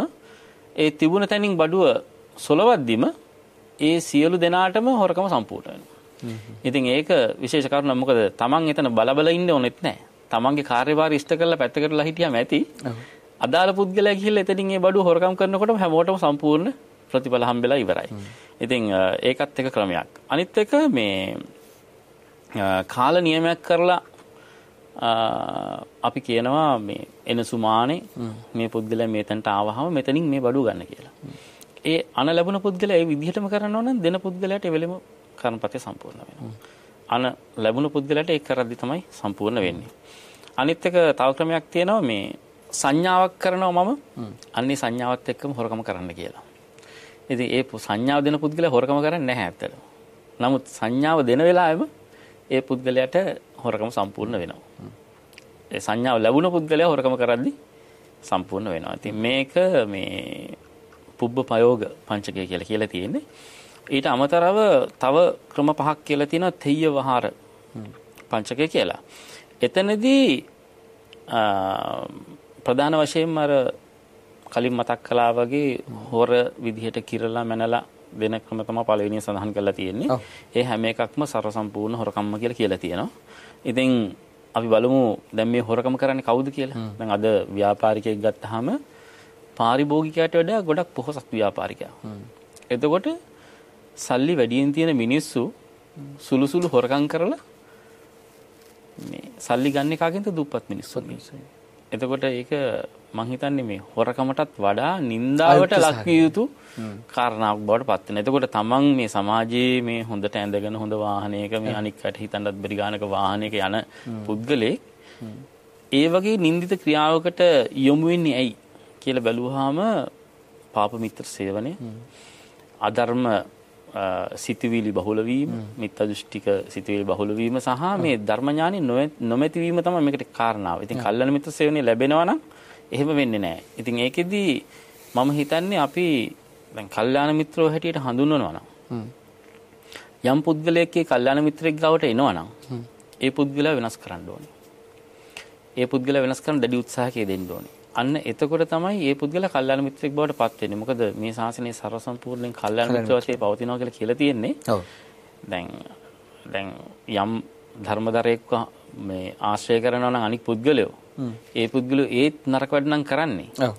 ඒ තිබුණ තැනින් බඩුව සොලවද්දිම ඒ සියලු දෙනාටම හොරකම සම්පූර්ණ. ඉතින් ඒක විශේෂ කරුණක් මොකද තමන් එතන බලබල ඉන්න ඕනෙත් නැහැ. තමන්ගේ කාර්යභාරය ඉෂ්ට කරලා පැත්තකටලා හිටියාම ඇති. අදාළ පුද්ගලයා ගිහිල්ලා එතනින් ඒ බඩුව හොරකම් කරනකොටම හැමෝටම සම්පූර්ණ ප්‍රතිඵල හම්බෙලා ඉවරයි. ඉතින් ඒකත් එක ක්‍රමයක්. අනිත් එක මේ කාල නියමයක් කරලා අපි කියනවා මේ එන සුමානේ මේ පුද්ගලයා මේතනට ආවහම මෙතනින් මේ බඩුව ගන්න කියලා. ඒ අන ලැබුණ පුද්ගලයා ඒ විදිහටම කරනවා නම් දෙන පුද්ගලයාට එවෙලෙම කර්මපතේ සම්පූර්ණ වෙනවා. අන ලැබුණ පුද්ගලයාට ඒක කරද්දි තමයි සම්පූර්ණ වෙන්නේ. අනිත් එක තව ක්‍රමයක් තියෙනවා මේ සංඥාවක් කරනවා මම අන්නේ සංඥාවත් එක්කම හොරකම කරන්න කියලා. ඉතින් ඒ සංඥාව දෙන පුද්ගලයා හොරකම කරන්නේ නැහැ ඇත්තටම. නමුත් සංඥාව දෙන වෙලාවෙම ඒ පුද්ගලයාට හොරකම සම්පූර්ණ වෙනවා. සංඥාව ලැබුණ පුද්ගලයා හොරකම කරද්දි සම්පූර්ණ වෙනවා. ඉතින් මේක මේ පුබ්බ ප්‍රයෝග පංචකය කියලා කියලා තියෙන්නේ. ඊට අමතරව තව ක්‍රම පහක් කියලා තියෙනවා තෙය්‍ය වහාර පංචකය කියලා. එතනදී ප්‍රධාන වශයෙන්ම අර කලින් මතක් කළා වගේ හොර විදිහට කිරලා මැනලා දෙන ක්‍රම තමයි පළවෙනිය සඳහන් කරලා තියෙන්නේ. ඒ හැම එකක්ම ਸਰව සම්පූර්ණ හොරකම්ම කියලා කියලා තියෙනවා. ඉතින් අපි බලමු දැන් මේ හොරකම කරන්නේ කවුද කියලා. දැන් අද ව්‍යාපාරිකයෙක් ගත්තාම පාරිභෝගිකයට වඩා ගොඩක් පොහොසත් ව්‍යාපාරිකයා. එතකොට සල්ලි වැඩියෙන් තියෙන මිනිස්සු සුළු සුළු හොරකම් කරලා මේ සල්ලි ගන්න කාගෙන්ද දුප්පත් මිනිස්සු. එතකොට ඒක මං හිතන්නේ මේ හොරකමටත් වඩා නින්දාවට ලක්විය යුතු කාරණාවක් බවට පත් වෙනවා. එතකොට තමන් මේ සමාජයේ මේ හොඳට ඇඳගෙන හොඳ වාහනයක මේ අනික්කට හිතන්නත් බැරි ගානක වාහනයක යන පුද්ගලෙක් ඒ වගේ නින්දිත ක්‍රියාවකට යොමු වෙන්නේ ඇයි කියලා බැලුවාම පාප මිත්‍ර සේවනය. අධර්ම සිතුවිලි බහුල වීම මිත්‍යා දෘෂ්ටික සිතුවිලි බහුල වීම සහ මේ ධර්ම ඥානෙ නොමැති වීම තමයි මේකට කාරණාව. ඉතින් කල්යන මිත්‍ර සේවනය ලැබෙනවා නම් එහෙම වෙන්නේ නැහැ. ඉතින් ඒකෙදි මම හිතන්නේ අපි දැන් කල්යාණ මිත්‍රෝ හැටියට හඳුන්වනවා නම් යම් පුද්ගලයෙක්ගේ කල්යාණ මිත්‍රෙක් ගාවට එනවා නම් ඒ පුද්ගලයා වෙනස් කරන්න ඕනේ. ඒ පුද්ගලයා වෙනස් කරන්න දැඩි උත්සාහයක් දෙන්න ඕනේ. අන්න එතකොට තමයි මේ පුද්ගලයා කල්යාණ මිත්‍රෙක් බවට පත් වෙන්නේ. මොකද මේ ශාසනයේ ਸਰව සම්පූර්ණයෙන් කල්යාණ මිත්‍රත්වයේ පවතිනවා කියලා කියලා තියෙන්නේ. ඔව්. දැන් දැන් යම් ධර්මදරයෙක්ව මේ ආශ්‍රය කරනවා නම් අනික් පුද්ගලයෝ ඒ පුද්ගලයෝ ඒත් නරක වැඩ නම් කරන්නේ. ඔව්.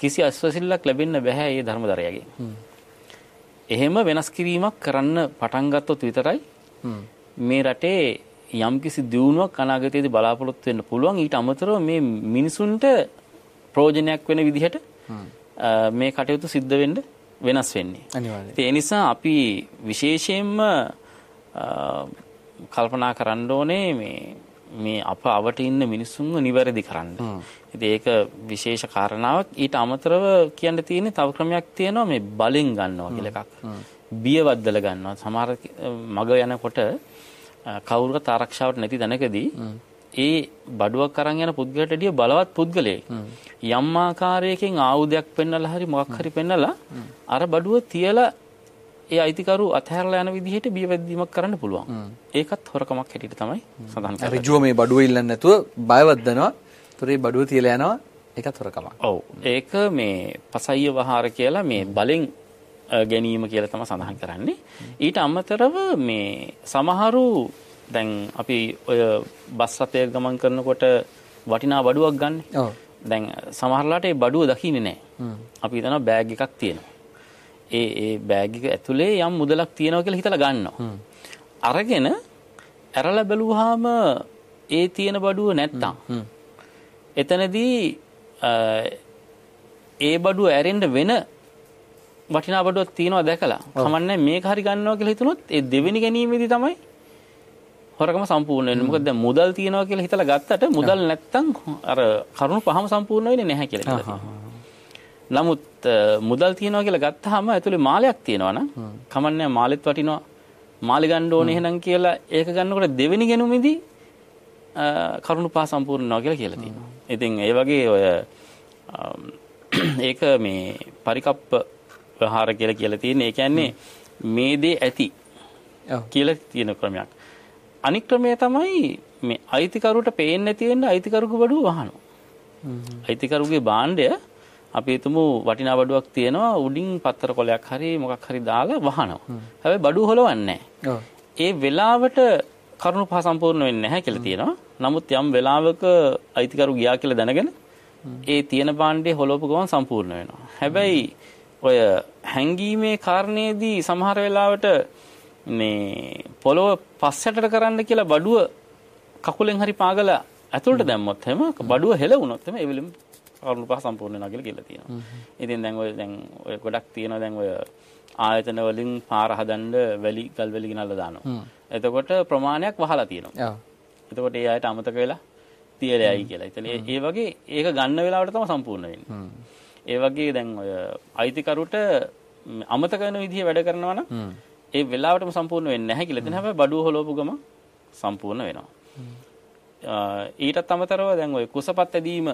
කිසි අස්වැසිල්ලක් ලැබෙන්න බෑ මේ ධර්මදරයාගෙන්. එහෙම වෙනස් කිරීමක් කරන්න පටන් ගත්තොත් විතරයි මේ රටේ යම්කිසි දියුණුවක් අනාගතයේදී බලාපොරොත්තු වෙන්න පුළුවන් ඊට අමතරව මේ මිනිසුන්ට ප්‍රයෝජනයක් වෙන විදිහට මේ කටයුතු සිද්ධ වෙන්න වෙනස් වෙන්නේ. ඒ නිසා අපි විශේෂයෙන්ම කල්පනා කරන්න ඕනේ මේ මේ අප අවට ඉන්න මිනිස්සුන්ව නිවැරදි කරන්න. ඉතින් ඒක විශේෂ කාරණාවක්. ඊට අමතරව කියන්න තියෙන්නේ තව ක්‍රමයක් තියෙනවා මේ බලෙන් ගන්නවා කියලා එකක්. බියවද්දල ගන්නවා. සමහර මග යනකොට කවුරුත් ආරක්ෂාවට නැති තැනකදී ඒ බඩුවක් අරන් යන පුද්ගලට වැඩිය බලවත් පුද්ගලයෙක් යම් ආකාරයකින් ආයුධයක් පෙන්නලා හරි මොකක් හරි පෙන්නලා අර බඩුව තියලා ඒ අයිතිකරු අතහැරලා යන විදිහට බියවැද්දීමක් කරන්න පුළුවන්. ඒකත් හොරකමක් හැටියට තමයි සඳහන් කරන්නේ. ඍජුව මේ බඩුව ඉල්ලන්නේ නැතුව බයවද්දනවා. ඒතරේ බඩුව තියලා යනවා. ඒකත් හොරකමක්. ඔව්. ඒක මේ පසయ్య වහාර කියලා මේ බලෙන් ගැනීම කියලා තමයි සඳහන් කරන්නේ. ඊට අමතරව මේ සමහරු දැන් අපි ඔය බස් රථයක ගමන් කරනකොට වටිනා බඩුවක් ගන්න. ඔව්. දැන් සමහරලාට ඒ බඩුව දකින්නේ නැහැ. අපි හිතනවා බෑග් එකක් තියෙනවා. ඒ ඒ බෑග් එක ඇතුලේ යම් මුදලක් තියෙනවා කියලා හිතලා ගන්නවා. අරගෙන ඇරලා බැලුවාම ඒ තියෙන බඩුව නැත්තම් එතනදී ඒ බඩුව ඇරෙන්න වෙන වටිනා බඩුවක් තියෙනවා දැකලා කමන්නේ මේක හරි ගන්නවා කියලා හිතුනොත් ඒ දෙවෙනි ගැනීමේදී තමයි හොරකම සම්පූර්ණ වෙන්නේ. මොකද දැන් මුදල් තියනවා කියලා හිතලා ගත්තට මුදල් නැත්තම් අර කරුණු පහම සම්පූර්ණ වෙන්නේ නැහැ කියලා නමුත් මුදල් තියනවා කියලා ගත්තාම ඇතුලේ මාලයක් තියෙනවා නම් කමන්නේ මාලෙත් වටිනවා. මාලි ගන්න ඕනේ එහෙනම් කියලා ඒක ගන්නකොට දෙවෙනි ගැනුමේදී කරුණු පහ සම්පූර්ණ වෙනවා කියලා කියලා තියෙනවා. ඉතින් ඒ වගේ ඔය <clears throat> ඒක මේ පරිකප්ප ප්‍රහාර කියලා කියලා තියෙන්නේ. ඒ කියන්නේ මේ දේ ඇති කියලා තියෙන ක්‍රමයක්. අනික් ක්‍රමය තමයි මේ අයිතිකරුට පේන්නේ නැති වෙන්න අයිතිකරුගේ බඩුව වහනවා. අයිතිකරුගේ භාණ්ඩය අපි හිතමු වටිනා බඩුවක් තියෙනවා උඩින් පත්තර කොලයක් හරි මොකක් හරි දාලා වහනවා. හැබැයි බඩුව හොලවන්නේ ඒ වෙලාවට කරුණු පහ සම්පූර්ණ වෙන්නේ නැහැ කියලා තියෙනවා. නමුත් යම් වෙලාවක අයිතිකරු ගියා කියලා දැනගෙන ඒ තියෙන භාණ්ඩේ හොලවපු ගමන් සම්පූර්ණ වෙනවා. හැබැයි ඔය හැංගීමේ කාරණේදී සමහර වෙලාවට මේ පොළොව පස්සටට කරන්න කියලා බඩුව කකුලෙන් හරි පාගලා ඇතුළට දැම්මොත් එහෙම බඩුව හෙලවුණොත් එහෙම ඒ වෙලෙම කරුණු පහ සම්පූර්ණ වෙනවා කියලා කියලා තියෙනවා. ඉතින් දැන් ඔය දැන් ඔය ගොඩක් තියෙනවා දැන් ඔය ආයතන වලින් පාර හදන්න වැලි ගල් වැලි ගෙනල්ලා දානවා. එතකොට ප්‍රමාණයක් වහලා තියෙනවා. එතකොට ඒ අයට අමතක වෙලා තියලයි කියලා. ඉතින් ඒ වගේ ඒක ගන්න වෙලාවට තමයි සම්පූර්ණ වෙන්නේ. ඒ වගේ දැන් ඔය අයිතිකරුට අමතක වෙන විදිහ වැඩ කරනවා නම් ඒ වෙලාවටම සම්පූර්ණ වෙන්නේ නැහැ කියලා. එතන හැබැයි බඩුව හොලවපු ගම සම්පූර්ණ වෙනවා. ඊටත් අමතරව දැන් ඔය කුසපත් ඇදීම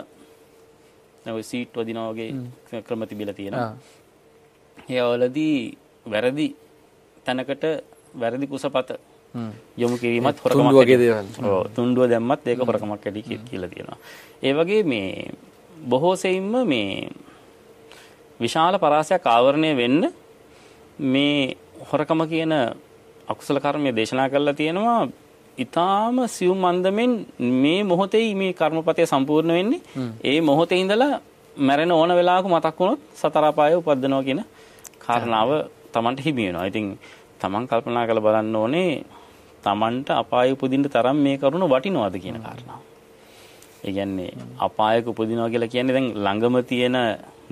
දැන් ඔය සීට් වදිනා වගේ ක්‍රම තිබිලා තියෙනවා. ඒවලදී වැරදි තැනකට වැරදි කුසපත යොමු කිරීමත් හොරකමක් වගේ දේවල්. ඔව් තුන්ඩුව දැම්මත් ඒක හොරකමක් ඇති කියලා තියෙනවා. ඒ වගේ මේ බොහෝ සෙයින්ම මේ විශාල පරාසයක් ආවරණය වෙන්න මේ හොරකම කියන අකුසල කර්මය දේශනා කරලා තියෙනවා ඊටාම සියුම් අන්දමෙන් මේ මොහොතේ මේ කර්මපතය සම්පූර්ණ වෙන්නේ ඒ මොහොතේ ඉඳලා මැරෙන ඕන වෙලාවක මතක් වුණොත් සතර අපාය උපදිනවා කියන කාරණාව Tamanට හිමි වෙනවා. ඉතින් Taman කල්පනා කරලා බලන්න ඕනේ Tamanට අපාය උපදින්න තරම් මේ කරුණ වටිනවද කියන කාරණාව. ඒ කියන්නේ අපායක උපදිනවා කියලා කියන්නේ දැන් ළඟම තියෙන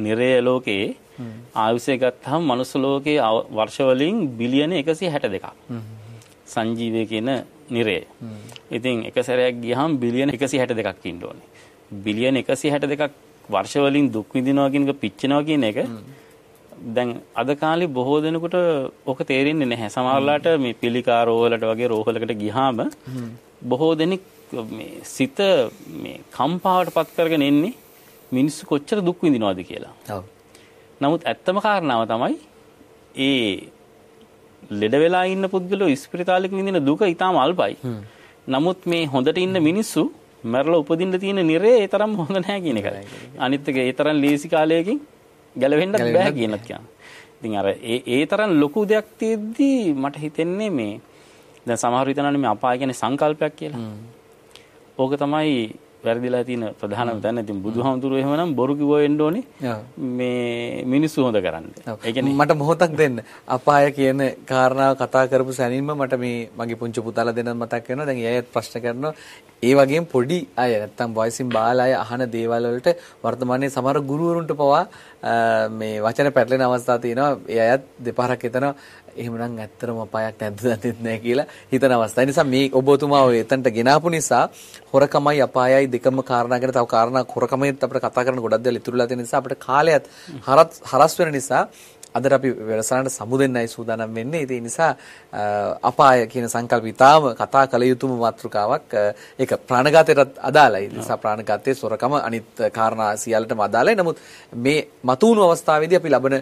නිරය ලෝකේ ආයුෂය ගත්තාම මනුස්ස ලෝකයේ වර්ෂ වලින් බිලියන 162ක්. සංජීවය කියන නිරය. ඉතින් එක සැරයක් ගියහම බිලියන 162ක් ඉන්න ඕනේ. බිලියන 162ක් වර්ෂ වලින් දුක් විඳිනවා කියන එක පිච්චෙනවා කියන එක දැන් අද කාලේ බොහෝ දෙනෙකුට ඔක තේරෙන්නේ නැහැ. සමහරලාට මේ පිළිකා රෝහලට වගේ රෝහලකට ගියාම බොහෝ දෙනෙක් මේ සිත මේ කම්පාවට පත් කරගෙන එන්නේ මිනිස්සු කොච්චර දුක් විඳිනවද කියලා. ඔව්. නමුත් ඇත්තම කාරණාව තමයි ඒ ලෙඩ වෙලා ඉන්න පුද්ගලෝ ස්පිරිතාලෙක විඳින දුක ඊටාම අල්පයි. නමුත් මේ හොඳට ඉන්න මිනිස්සු මැරලා උපදින්න තියෙන නිරේ ඒ තරම් හොඳ නැහැ කියන එකයි. අනිත් එක ඒ තරම් ලේසි කාලයකින් ගැලවෙන්නත් බෑ කියනත් කියනවා. ඉතින් අර ඒ ඒ තරම් ලොකු දෙයක් තියෙද්දි මට හිතෙන්නේ මේ දැන් සමහර විටනනේ මේ අපාය කියන්නේ සංකල්පයක් කියලා. ඕක තමයි වැරදිලා තියෙන ප්‍රධානම තැන. ඉතින් බුදුහාමුදුරුවෝ එහෙමනම් බොරු කිව්ව වෙන්න ඕනේ. මේ මිනිස්සු හොඳ කරන්න. ඒ කියන්නේ මට මොහොතක් දෙන්න. අපාය කියන කාරණාව කතා කරපු සැනින්ම මට මේ මගේ පුංචි පුතාලා දෙන්නත් මතක් වෙනවා. දැන් ඒ අයත් ප්‍රශ්න කරනවා. ඒ වගේම පොඩි අය නැත්තම් වයසින් බාල අය අහන දේවල් වලට වර්තමානයේ සමහර ගුරුවරුන්ට පවා මේ වචන පැටලෙන අවස්ථා තියෙනවා. ඒ අයත් දෙපාරක් හිතනවා එහෙමනම් ඇත්තටම අපායක් නැද්ද දන්නේ නැහැ කියලා හිතන අවස්ථා. ඒ නිසා මේ ඔබතුමා ඔය එතනට ගෙනාපු නිසා හොරකමයි අපායයි දෙකම කාරණා ගැන තව කාරණා හොරකමෙත් අපිට කතා කරන ගොඩක් දේවල් ඉතුරුලා තියෙන නිසා අපිට කාලයත් හරස් වෙන නිසා අදට අපි වැඩසටහනට සමුදෙන්නයි සූදානම් වෙන්නේ. ඒ නිසා අපාය කියන සංකල්ප ඉතාම කතා කළ යුතුම මාතෘකාවක්. ඒක ප්‍රාණඝාතයටත් අදාළයි. ඒ නිසා ප්‍රාණඝාතයේ සොරකම අනිත් කාරණා සියල්ලටම අදාළයි. නමුත් මේ මතුණු අවස්ථාවේදී අපි ලබන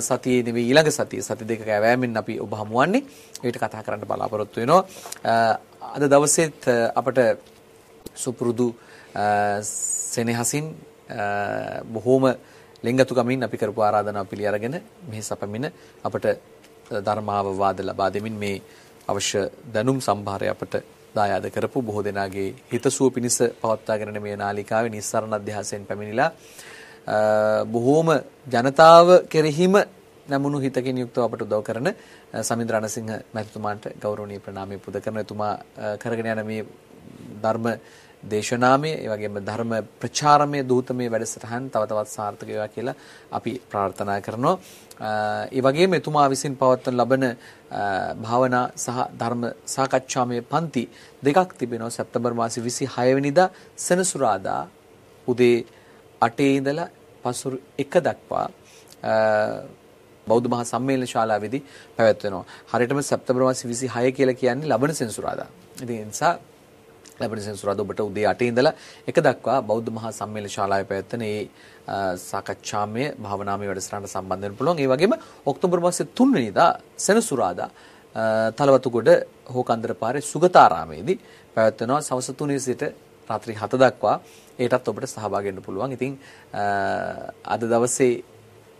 සතියේ නෙවෙයි ඊළඟ සතියේ සති දෙක කැවෑමෙන් අපි ඔබ හමුවන්නේ. ඒකට කතා කරන්න බලාපොරොත්තු වෙනවා. අද දවසේත් අපට සුපුරුදු සෙනෙහසින් බොහෝම ලෙන්ගතුකමින් අපි කරපු ආරාධනාව පිළි අරගෙන මෙහි සැපමින අපට ධර්මාවවාද ලබා දෙමින් මේ අවශ්‍ය දැනුම් සම්භාරය අපට දායාද කරපු බොහෝ දෙනාගේ හිතසුව පිණිස පවත්වාගෙන මේ නාලිකාවේ නිස්සරණ අධ්‍යාසයෙන් පැමිණිලා බොහෝම ජනතාව කෙරෙහිම නමුණු හිතකින් යුක්තව අපට උදව් කරන සමින්ද්‍ර රණසිංහ මැතිතුමාට ගෞරවනීය ප්‍රණාමය පුද කරන. එතුමා කරගෙන යන මේ ධර්ම දේශනාමය ඒ වගේම ධර්ම ප්‍රචාරමය දූතමය වැඩසටහන් තව තවත් සාර්ථක වේවා කියලා අපි ප්‍රාර්ථනා කරනවා. ඒ වගේම එතුමා විසින් පවත්වන ලබන භාවනා සහ ධර්ම සාකච්ඡාමය පන්ති දෙකක් තිබෙනවා සැප්තැම්බර් මාසේ 26 වෙනිදා සෙනසුරාදා උදේ 8 ඉඳලා පසුරු 1 දක්වා බෞද්ධ මහා සම්මේලන ශාලාවේදී පැවැත්වෙනවා. හරියටම සැප්තැම්බර් මාසේ 26 කියලා කියන්නේ ලබන සෙනසුරාදා. ඉතින් ඒ නිසා ලැබෙන සෙනසුරාදා ඔබට උදේ 8 ඉඳලා 1 දක්වා බෞද්ධ මහා සම්මේලන ශාලාවේ පැවැත්වෙන මේ සාකච්ඡාමය භාවනාමය වැඩසටහනට සම්බන්ධ වෙන්න පුළුවන්. ඒ වගේම ඔක්තෝබර් මාසේ 3 වෙනිදා සෙනසුරාදා තලවතුගොඩ හෝකන්දර පාරේ සුගතාරාමේදී පැවැත්වෙනවා සවස් 3 සිට රාත්‍රී 7 දක්වා. ඒටත් ඔබට සහභාගී වෙන්න පුළුවන්. ඉතින් අද දවසේ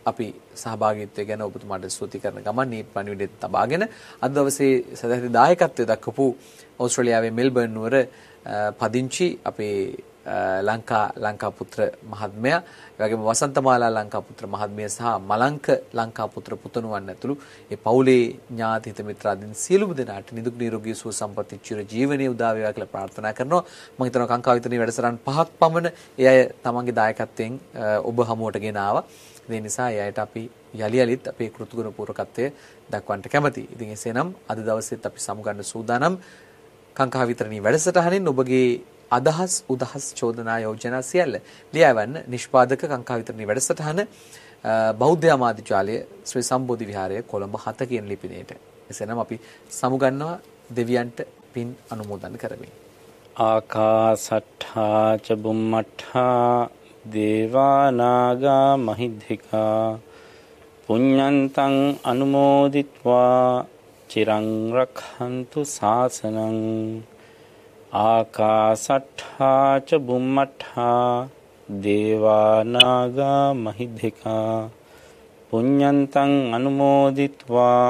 අපි සහභාගීත්වය ගැන ඔබතුමාට ස්තුති කරන ගමන් මේ පණිවිඩෙත් තබාගෙන අද දවසේ සදහරි දායකත්වය දක්වපු ඕස්ට්‍රේලියාවේ මෙල්බර්න් නුවර පදිංචි අපේ ලංකා ලංකාපුත්‍ර මහත්මයා. එවැගේම වසන්තමාලා ලංකාපුත්‍ර මහත්මිය සහ මලංක ලංකාපුත්‍ර පුතණුවන් ඇතුළු ඒ පවුලේ ඥාති හිත මිත්‍රාදීන් සියලුම දෙනාට නිදුක් නිරෝගී සුව සම්පatti චිර ජීවනයේ උදා වේවා කියලා ප්‍රාර්ථනා කරනවා. මම හිතනවා කාංකා විතරේ වැඩසටහන් පහක් පමණ ඒ අය තමන්ගේ දායකත්වයෙන් ඔබ හමුවට ගෙන ආවා. ඒ නිසා ඒ අයට අපි යලි යලිත් අපේ කෘතගුණ පූර්වකත්වය දක්වන්නට කැමතියි. ඉතින් එසේනම් අද දවසේත් අපි සමුගන්න සූදානම්. කංකා විතරණී වැඩසටහනින් ඔබගේ අදහස් උදහස් චෝදනා යෝජනා සියල්ල ලියවන්න නිෂ්පාදක කංකා විතරණී වැඩසටහන බෞද්ධ ආමාත්‍යාලය ශ්‍රී සම්බෝධි විහාරය කොළඹ 7 කියන ලිපිනයට. එසේනම් අපි සමුගන්නවා දෙවියන්ට පින් අනුමෝදන් කරමින්. ආකාසට්ඨා ච බුම්මට්ඨා දේවානාගා මහිද්దికා පුඤ්ඤන්තං අනුමෝදිත්වා චිරං රක්හන්තු සාසනං ආකාසට්ඨා ච බුම්මට්ඨා දේවානාගා මහිද්దికා පුඤ්ඤන්තං අනුමෝදිත්වා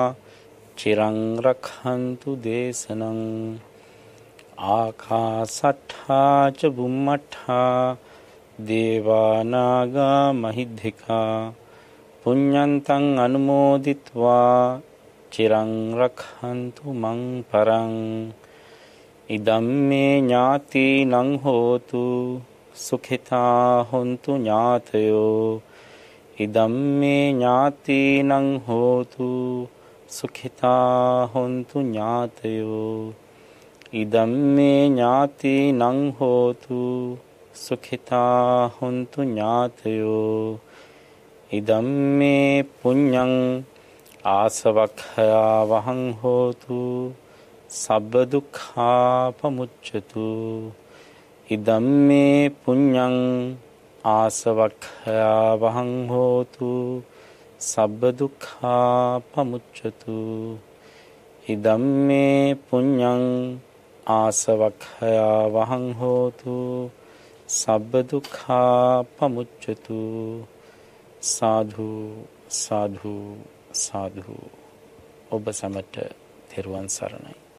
චිරං රක්හන්තු දේශනං ආකාසට්ඨා ච බුම්මට්ඨා දේවානාගා මහිද්దికා පුඤ්ඤන්තං අනුමෝදිත්වා චිරං රක්ඛන්තු මං පරං ඉදම්මේ ඥාතිනං හෝතු සුඛිතා හොන්තු ඥාතයෝ ඉදම්මේ ඥාතිනං හෝතු සුඛිතා හොන්තු ඥාතයෝ ඉදම්මේ ඥාතිනං හෝතු සුඛිතා හොන්තු ඥාතයෝ ඉදම්මේ පුඤ්ඤං ආසවක්ඛයා වහං හෝතු සබ්බ දුක්ඛා පමුච්ඡතු ඉදම්මේ පුඤ්ඤං ආසවක්ඛයා වහං හෝතු සබ්බ දුක්ඛා පමුච්ඡතු ඉදම්මේ පුඤ්ඤං ආසවක්ඛයා වහං හෝතු සබ්බ දුක්ඛා පමුච්ඡතු සාධු සාධු. සාධු ඔබ සමට තෙරුවන් සරණයි.